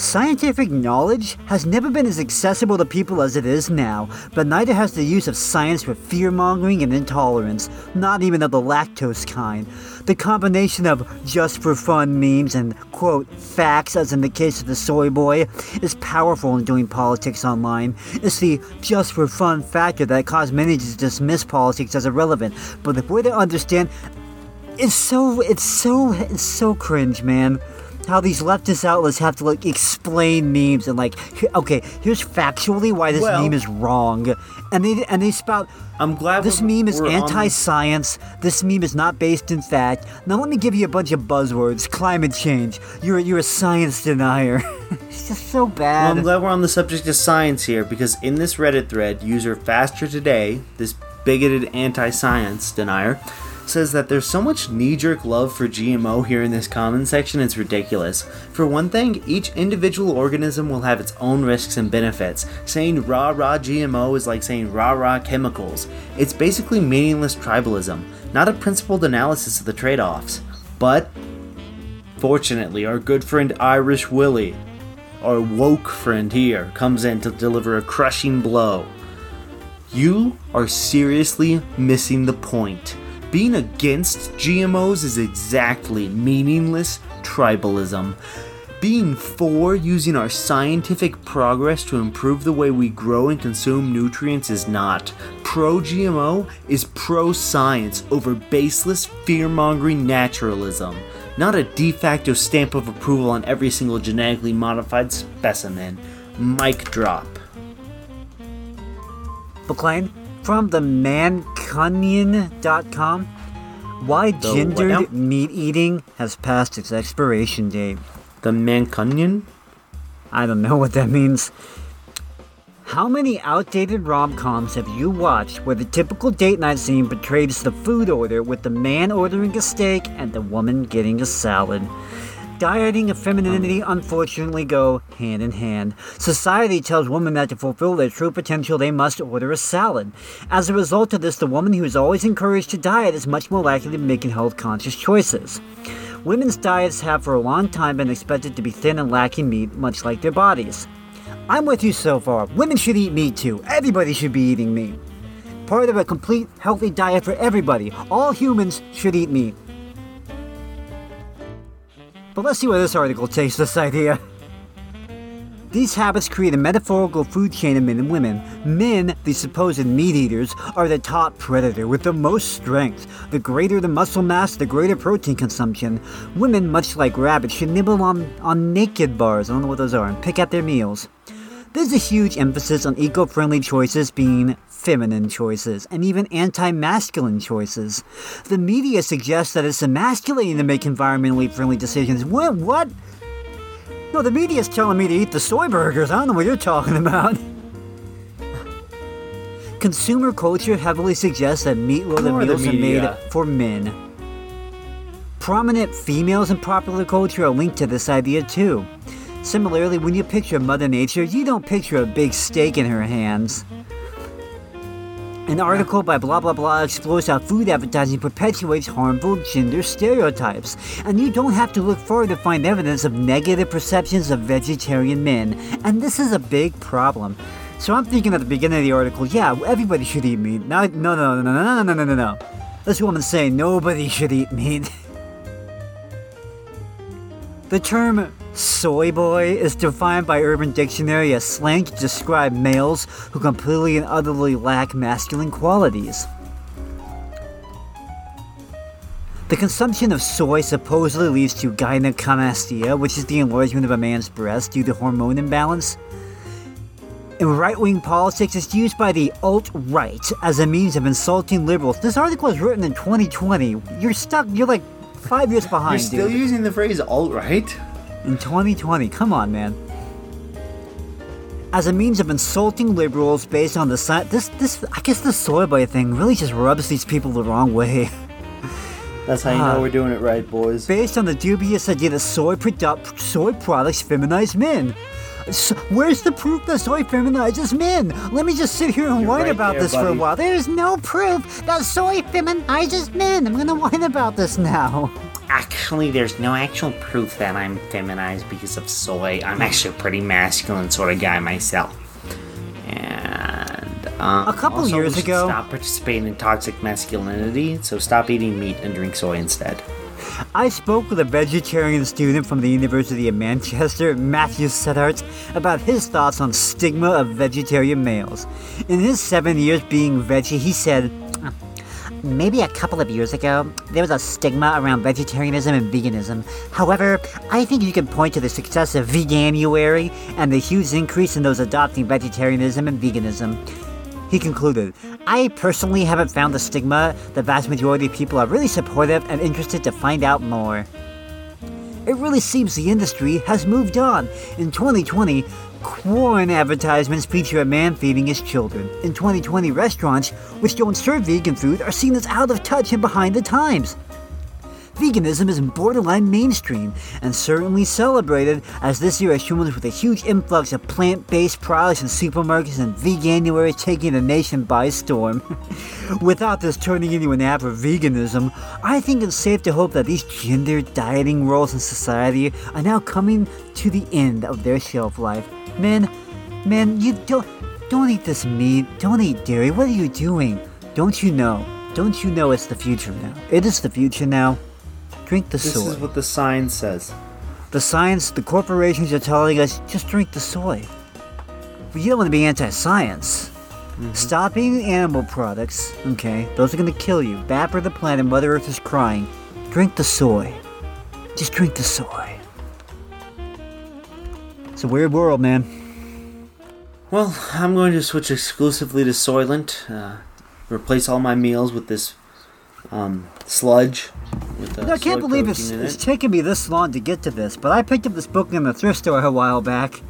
Scientific knowledge has never been as accessible to people as it is now, but neither has the use of science for fear mongering and intolerance, not even of the lactose kind. The combination of just for fun memes and, quote, facts, as in the case of the soy boy, is powerful in doing politics online. It's the just for fun factor that caused many to dismiss politics as irrelevant, but the way to understand it's so it's so it's so cringe, man how these leftist outlets have to like explain memes and like okay here's factually why this Well- meme is wrong. And they and they spout I'm glad this meme is anti-science. This meme is not based in fact. Now let me give you a bunch of buzzwords. Climate change. You're you're a science denier. It's just so Well, bad I'm glad we're on the subject of science here because in this Reddit thread, user Faster Today, this bigoted anti-science denier, says that there's so much knee-jerk love for GMO here in this comment section, it's ridiculous. For one thing, each individual organism will have its own risks and benefits. Saying rah rah GMO is like saying rah rah chemicals. It's basically meaningless tribalism, not a principled analysis of the trade-offs. But fortunately, our good friend Irish Willie our woke friend here comes in to deliver a crushing blow. You are seriously missing the point. Being against GMOs is exactly meaningless tribalism. Being for using our scientific progress to improve the way we grow and consume nutrients is not. Pro GMO is pro science over baseless fear mongering naturalism, not a de facto stamp of approval on every single genetically modified specimen. Mic drop. McLean from the mancunion.com why The gendered meat eating has passed its expiration date The Mancunion? I don't know what that means. How many outdated rom coms have you watched where the typical date night scene portrays the food order with the man ordering a steak and the woman getting a salad? Dieting and femininity um, unfortunately go hand in hand. Society tells women that to fulfill their true potential, they must order a salad. As a result of this, the woman who is always encouraged to diet is much more likely to be making health conscious choices. Women's diets have for a long time been expected to be thin and lacking meat, much like their bodies. I'm with you so far. Women should eat meat too. Everybody should be eating meat. Part of a complete healthy diet for everybody. All humans should eat meat. But let's see where this article takes this idea. These habits create a metaphorical food chain of men and women. Men, the supposed meat eaters, are the top predator with the most strength. The greater the muscle mass, the greater protein consumption. Women, much like rabbits, should nibble on, on naked bars, I don't know what those are, and pick at their meals. There's a huge emphasis on eco friendly choices being feminine choices, and even anti masculine choices. The media suggests that it's emasculating to make environmentally friendly decisions. What? What? No, the media's telling me to eat the soy burgers. I don't know what you're talking about. Consumer culture heavily suggests that meat loaded Ignore the meals are made for men. Prominent females in popular culture are linked to this idea too. Similarly, when you picture Mother Nature, you don't picture a big steak in her hands. An article by blah blah blah explores how food advertising perpetuates harmful gender stereotypes, and you don't have to look far to find evidence of negative perceptions of vegetarian men, and this is a big problem. So I'm thinking at the beginning of the article, yeah, everybody should eat meat. No, no, no, no, no, no, no, no, no, no. This woman saying nobody should eat meat. The term soy boy is defined by Urban Dictionary as slang to describe males who completely and utterly lack masculine qualities. The consumption of soy supposedly leads to gynecomastia, which is the enlargement of a man's breast due to hormone imbalance. In right wing politics, it's used by the alt right as a means of insulting liberals. This article was written in 2020. You're stuck, you're like five years behind. You're still dude. using the phrase alt right? In 2020, come on, man. as a means of insulting liberals based on the sci- this this I guess the soy boy thing really just rubs these people the wrong way. That's how you know uh, we're doing it right, boys. based on the dubious idea that soy produ- soy products feminize men. So, where's the proof that soy feminizes men? Let me just sit here and You're whine right about there, this for a while. There's no proof that soy feminizes men. I'm gonna whine about this now. Actually, there's no actual proof that I'm feminized because of soy. I'm actually a pretty masculine sort of guy myself. And um, A couple also, years ago- stop participating in toxic masculinity. So stop eating meat and drink soy instead. I spoke with a vegetarian student from the University of Manchester, Matthew Sedart, about his thoughts on stigma of vegetarian males. In his seven years being veggie, he said, Maybe a couple of years ago, there was a stigma around vegetarianism and veganism. However, I think you can point to the success of Veganuary and the huge increase in those adopting vegetarianism and veganism. He concluded, I personally haven't found the stigma. The vast majority of people are really supportive and interested to find out more. It really seems the industry has moved on. In 2020, Quorn advertisements feature a man feeding his children. In 2020, restaurants which don't serve vegan food are seen as out of touch and behind the times. Veganism is borderline mainstream and certainly celebrated as this year shown us with a huge influx of plant-based products in supermarkets and Veganuary taking the nation by storm. Without this turning into an app for veganism, I think it's safe to hope that these gender dieting roles in society are now coming to the end of their shelf life. Men, men, you don't don't eat this meat, don't eat dairy. What are you doing? Don't you know? Don't you know it's the future now? It is the future now. Drink the This soy. This is what the sign says. The science, the corporations are telling us just drink the soy. But you don't want to be anti science. Mm-hmm. Stop eating animal products, okay? Those are going to kill you. Bad for the planet, Mother Earth is crying. Drink the soy. Just drink the soy. It's a weird world, man. Well, I'm going to switch exclusively to Soylent. Uh, replace all my meals with this um, sludge. With uh, I can't believe it's, it's it. taken me this long to get to this, but I picked up this book in the thrift store a while back.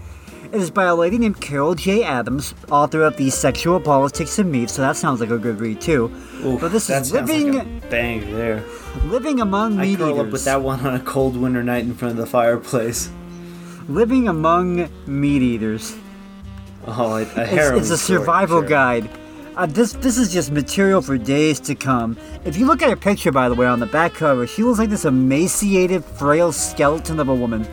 It is by a lady named Carol J. Adams, author of The Sexual Politics of Meat, so that sounds like a good read too. Ooh, but this is living like bang there. living among I meat curl eaters. up with that one on a cold winter night in front of the fireplace. Living among meat eaters. Oh, a, a It's, it's a story, survival sure. guide. Uh, this this is just material for days to come. If you look at her picture, by the way, on the back cover, she looks like this emaciated, frail skeleton of a woman.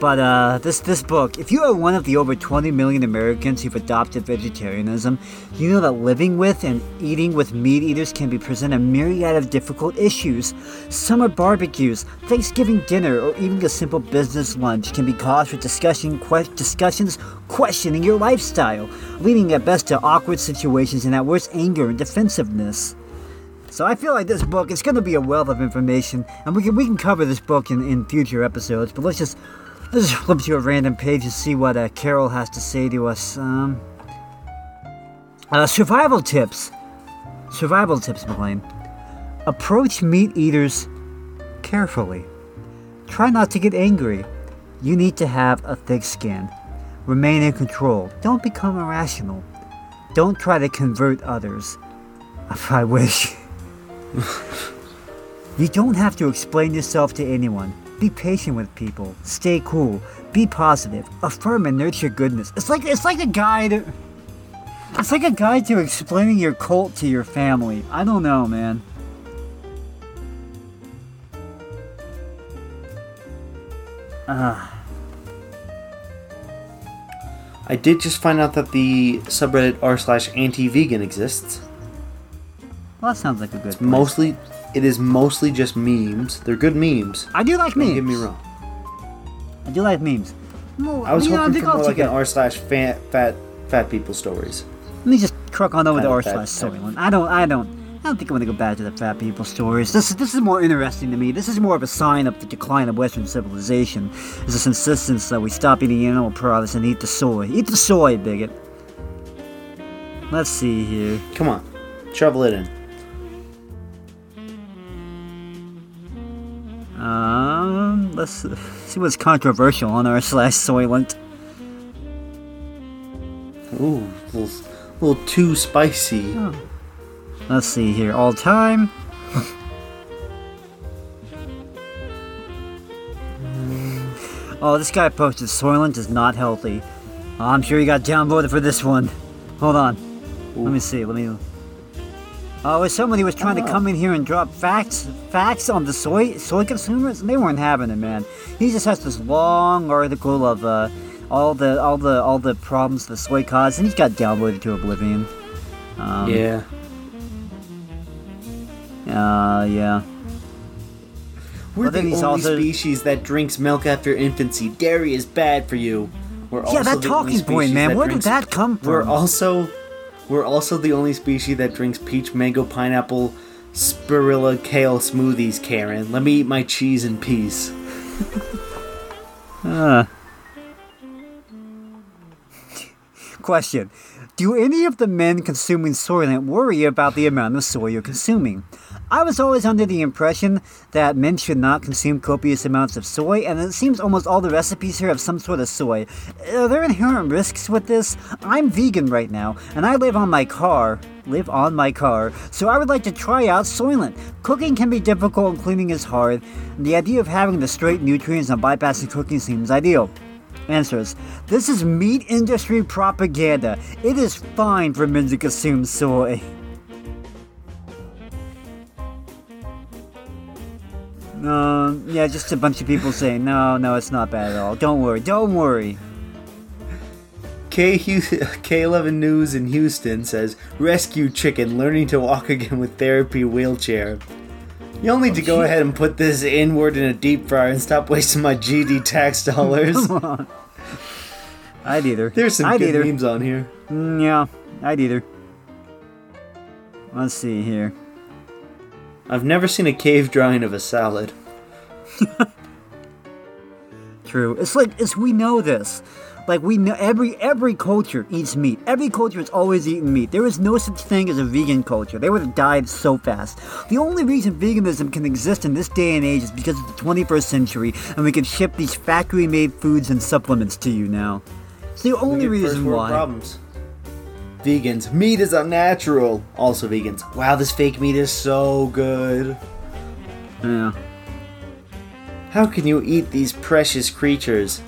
But uh, this this book, if you are one of the over 20 million Americans who've adopted vegetarianism, you know that living with and eating with meat eaters can be present a myriad of difficult issues. Summer barbecues, Thanksgiving dinner, or even a simple business lunch can be cause for discussion, que- discussions questioning your lifestyle, leading at best to awkward situations and at worst anger and defensiveness. So I feel like this book is going to be a wealth of information, and we can we can cover this book in, in future episodes. But let's just let's just flip to a random page and see what uh, Carol has to say to us. Um, uh, survival tips. Survival tips, McLean. Approach meat eaters carefully. Try not to get angry. You need to have a thick skin. Remain in control. Don't become irrational. Don't try to convert others. If I wish. you don't have to explain yourself to anyone. Be patient with people. Stay cool. Be positive. Affirm and nurture goodness. It's like it's like a guide. It's like a guide to explaining your cult to your family. I don't know, man. Ah. I did just find out that the subreddit r slash anti-vegan exists. Well, that sounds like a good. place. Mostly, it is mostly just memes. They're good memes. I do like Don't memes. get me wrong. I do like memes. I was know, hoping think for more like an r slash fat fat fat people stories. Let me just truck on over to Kind r slash type. one. I don't. I don't. I don't think I want to go back to the fat people stories. This is this is more interesting to me. This is more of a sign of the decline of Western civilization. Is this insistence that we stop eating animal products and eat the soy. Eat the soy, bigot. Let's see here. Come on, shovel it in. Let's see what's controversial on r slash Soylent. Ooh, a little, a little too spicy. Let's see here. All time. oh, this guy posted Soylent is not healthy. Oh, I'm sure he got downvoted for this one. Hold on. Let me see. Let me. Oh, was somebody was trying to come in here and drop facts facts on the soy soy consumers, and they weren't having it, man. He just has this long article of uh, all the all the all the problems the soy caused, and he's got downloaded to oblivion. Um, Yeah. Uh, yeah. We're then the only also- species that drinks milk after infancy. Dairy is bad for you. We're Yeah, that talking point, man. Where did that come from? We're also we're also the only species that drinks peach, mango, pineapple, spirulina, kale smoothies. Karen, let me eat my cheese in peace. Uh. Question. Do any of the men consuming Soylent worry about the amount of soy you're consuming? I was always under the impression that men should not consume copious amounts of soy, and it seems almost all the recipes here have some sort of soy. Are there inherent risks with this? I'm vegan right now, and I live on my car. Live on my car, so I would like to try out Soylent. Cooking can be difficult and cleaning is hard. The idea of having the straight nutrients and bypassing cooking seems ideal. Answers. This is meat industry propaganda. It is fine for men to consume soy. No, yeah, just a bunch of people saying, no, no, it's not bad at all. Don't worry, don't worry. K K11 News in Houston says rescue chicken learning to walk again with therapy wheelchair. You'll need to go ahead and put this inward in a deep fryer and stop wasting my GD tax dollars. Come on. I'd either. There's some I'd good either. memes on here. Mm, yeah, I'd either. Let's see here. I've never seen a cave drawing of a salad. True. It's like it's we know this. Like we know every every culture eats meat. Every culture has always eaten meat. There is no such thing as a vegan culture. They would have died so fast. The only reason veganism can exist in this day and age is because of the 21st century, and we can ship these factory-made foods and supplements to you now. It's the only reason why. Problems. Vegans, meat is unnatural. Also vegans. Wow, this fake meat is so good. Yeah. How can you eat these precious creatures?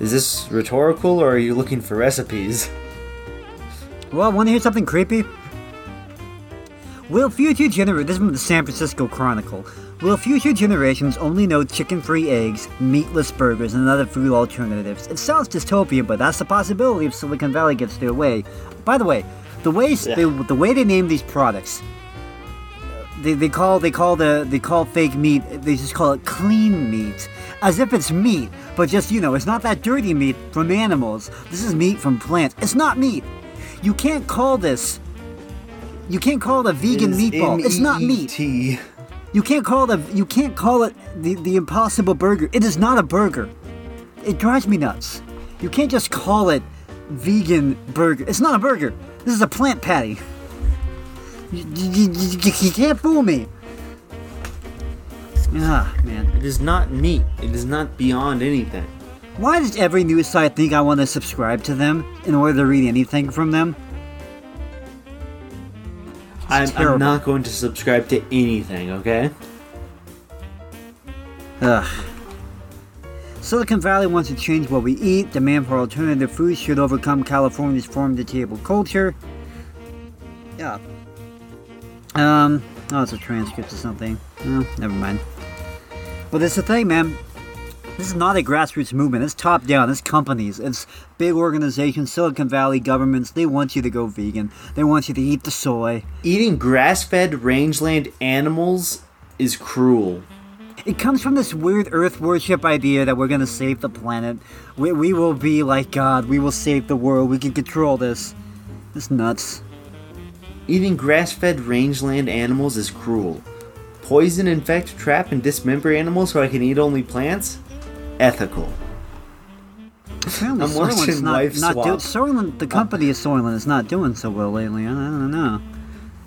Is this rhetorical or are you looking for recipes? Well, want to hear something creepy? Will future generations, this is from the San Francisco Chronicle, will future generations only know chicken-free eggs, meatless burgers, and other food alternatives? It sounds dystopian, but that's the possibility if Silicon Valley gets their way. By the way, the way they, the way they name these products, they, they call they call the they call fake meat they just call it clean meat as if it's meat but just you know it's not that dirty meat from animals. This is meat from plants. It's not meat. You can't call this you can't call it a vegan Is meatball. It's not meat. You can't call it a, you can't call it the, the impossible burger. It is not a burger. It drives me nuts. You can't just call it vegan burger it's not a burger this is a plant patty you, you, you, you- can't fool me ah man It is not meat. It is not beyond anything. why does every news site think i want to subscribe to them in order to read anything from them I'm. I'm not going to subscribe to anything, okay? Ugh. Silicon Valley wants to change what we eat. Demand for alternative foods should overcome California's farm to table culture. Yeah. Um. Oh, it's a transcript or something. Oh, never mind. But that's the thing, man. This is not a grassroots movement. It's top down. It's companies. It's big organizations, Silicon Valley governments. They want you to go vegan. They want you to eat the soy. Eating grass fed rangeland animals is cruel. It comes from this weird Earth worship idea that we're gonna save the planet. We, we will be like God. We will save the world. We can control this. It's nuts. Eating grass fed rangeland animals is cruel. Poison, infect, trap, and dismember animals so I can eat only plants? Ethical. Apparently, I'm Soylent's watching not, Wife not do- Soylent, the company of Soylent is not doing so well lately. I, I don't know.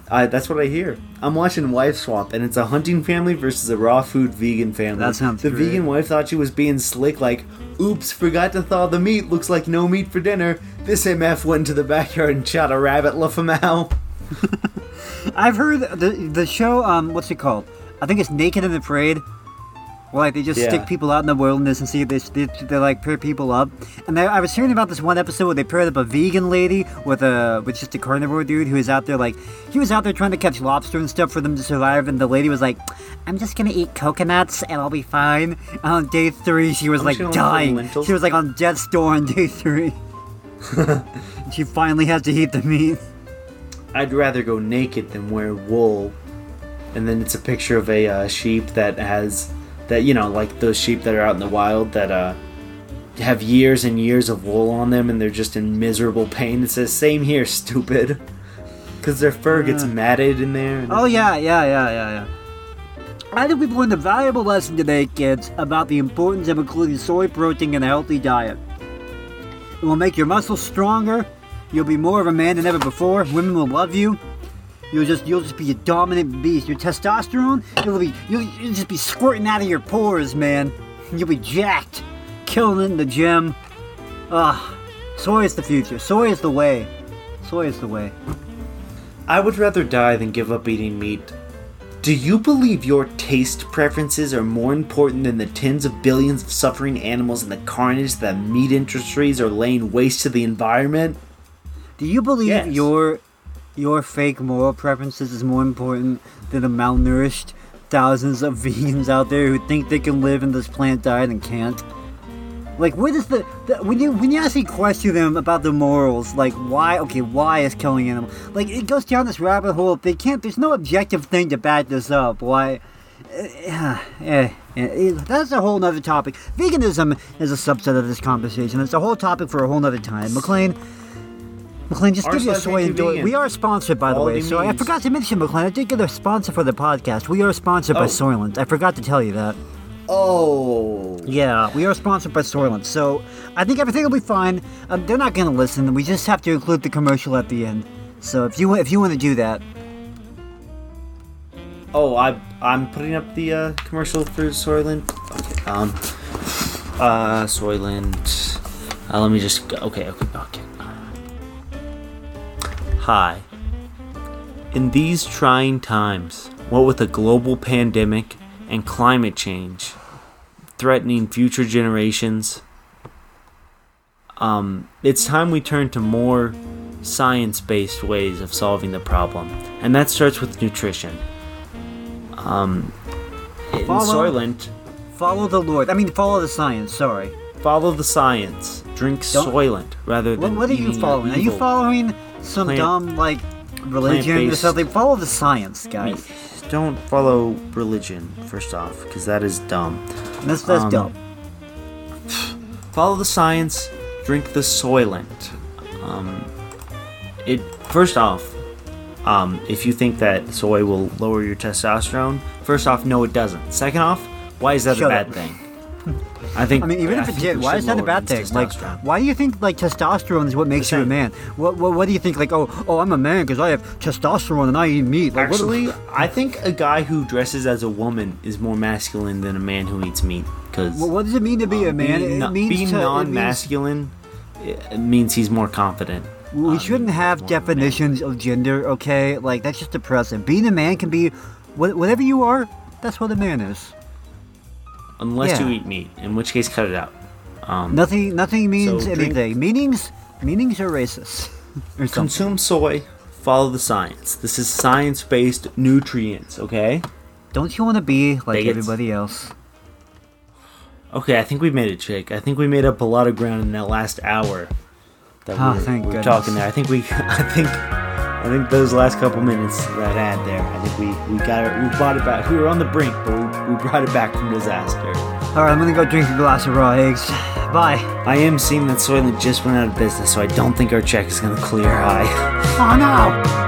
I, that's what I hear. I'm watching Wife Swap, and it's a hunting family versus a raw food vegan family. That sounds The great. vegan wife thought she was being slick, like, Oops, forgot to thaw the meat. Looks like no meat for dinner. This MF went to the backyard and shot a rabbit. Lafamau. I've heard the the show. Um, what's it called? I think it's Naked in the Afraid. Where like they just Yeah. stick people out in the wilderness and see if they they, they like pair people up. And they, I was hearing about this one episode where they paired up a vegan lady with a with just a carnivore dude who was out there like he was out there trying to catch lobster and stuff for them to survive. And the lady was like, "I'm just gonna eat coconuts and I'll be fine." And on day three, she was I'm like just gonna look for dying. She was like on death's door on day three. she finally has to eat the meat. I'd rather go naked than wear wool. And then it's a picture of a uh, sheep that has that you know like those sheep that are out in the wild that uh, have years and years of wool on them and they're just in miserable pain. It says same here, stupid. Because their fur gets matted in there. and- Oh yeah, yeah, yeah, yeah, yeah. I think we've learned a valuable lesson today, kids, about the importance of including soy protein in a healthy diet. It will make your muscles stronger. You'll be more of a man than ever before. Women will love you. You'll just you'll just be a dominant beast. Your testosterone, you'll be you'll, you'll just be squirting out of your pores, man. You'll be jacked, killing it in the gym. Ah, soy is the future. Soy is the way. Soy is the way. I would rather die than give up eating meat. Do you believe your taste preferences are more important than the tens of billions of suffering animals and the carnage that meat industries are laying waste to the environment? Do you believe Yes. your your fake moral preferences is more important than the malnourished thousands of vegans out there who think they can live in this plant diet and can't? Like, what is the, the when you when you actually question them about the morals? Like, why? Okay, why is killing animals? Like, it goes down this rabbit hole. They can't. There's no objective thing to back this up. Why? Yeah, yeah, yeah, that's a whole nother topic. Veganism is a subset of this conversation. It's a whole topic for a whole nother time. McLean, McLean, just give you a soy and do it. We are sponsored, by the way. So I forgot to mention, McLean, I did get a sponsor for the podcast. We are sponsored by Oh. Soylent. I forgot to tell you that. Oh. Yeah, we are sponsored by Soylent. So I think everything will be fine. Um, they're not going to listen. We just have to include the commercial at the end. So if you if you want to do that, Oh, I I'm putting up the uh, commercial for Soylent. Okay. Um. Uh, Soylent. Uh, let me just. go- Okay. Okay. Okay. Hi. In these trying times, what with a global pandemic and climate change threatening future generations, um, it's time we turn to more science-based ways of solving the problem, and that starts with nutrition. Um, in Follow- Soylent, follow the Lord. I mean, follow the science. Sorry. follow the science. Drink Don't- Soylent rather What, than what are you following? Are you following some Plant- dumb like religion or something? Follow the science, guys. Don't follow religion first off, because that is dumb. That's that's Um, dumb. Follow the science. Drink the Soylent. Um, it first off, um, if you think that soy will lower your testosterone, first off, no, it doesn't. Second off, why is that Shut a bad up. thing? I think. I mean, even if it did, why is that a bad thing? Like, why do you think like testosterone is what makes you a man? What, what what do you think? Like, oh oh, I'm a man because I have testosterone and I eat meat. Like, what- Actually, I think a guy who dresses as a woman is more masculine than a man who eats meat. Because Well, what does it mean to be a man? being, no- means being to, non-masculine it it means he's more confident. We Um, shouldn't have definitions of gender, okay? Like that's just depressing. Being a man can be what, whatever you are. That's what a man is. Unless you eat meat, in which case cut it out. Um, Nothing nothing means drink- anything. Meanings meanings are racist or consume soy. Follow the science. This is science-based nutrients. Okay. Don't you want to be like Bigots. everybody else? Okay, I think we made it, Jake. I think we made up a lot of ground in that last hour that Oh, we were, thank we were talking there. I think we, I think, I think those last couple minutes that ad there, I think we we got it. We brought it back. We were on the brink, but we, we brought it back from disaster. All right, I'm gonna go drink a glass of raw eggs. Bye. I am seeing that Soylent just went out of business, so I don't think our check is gonna clear high. Oh no!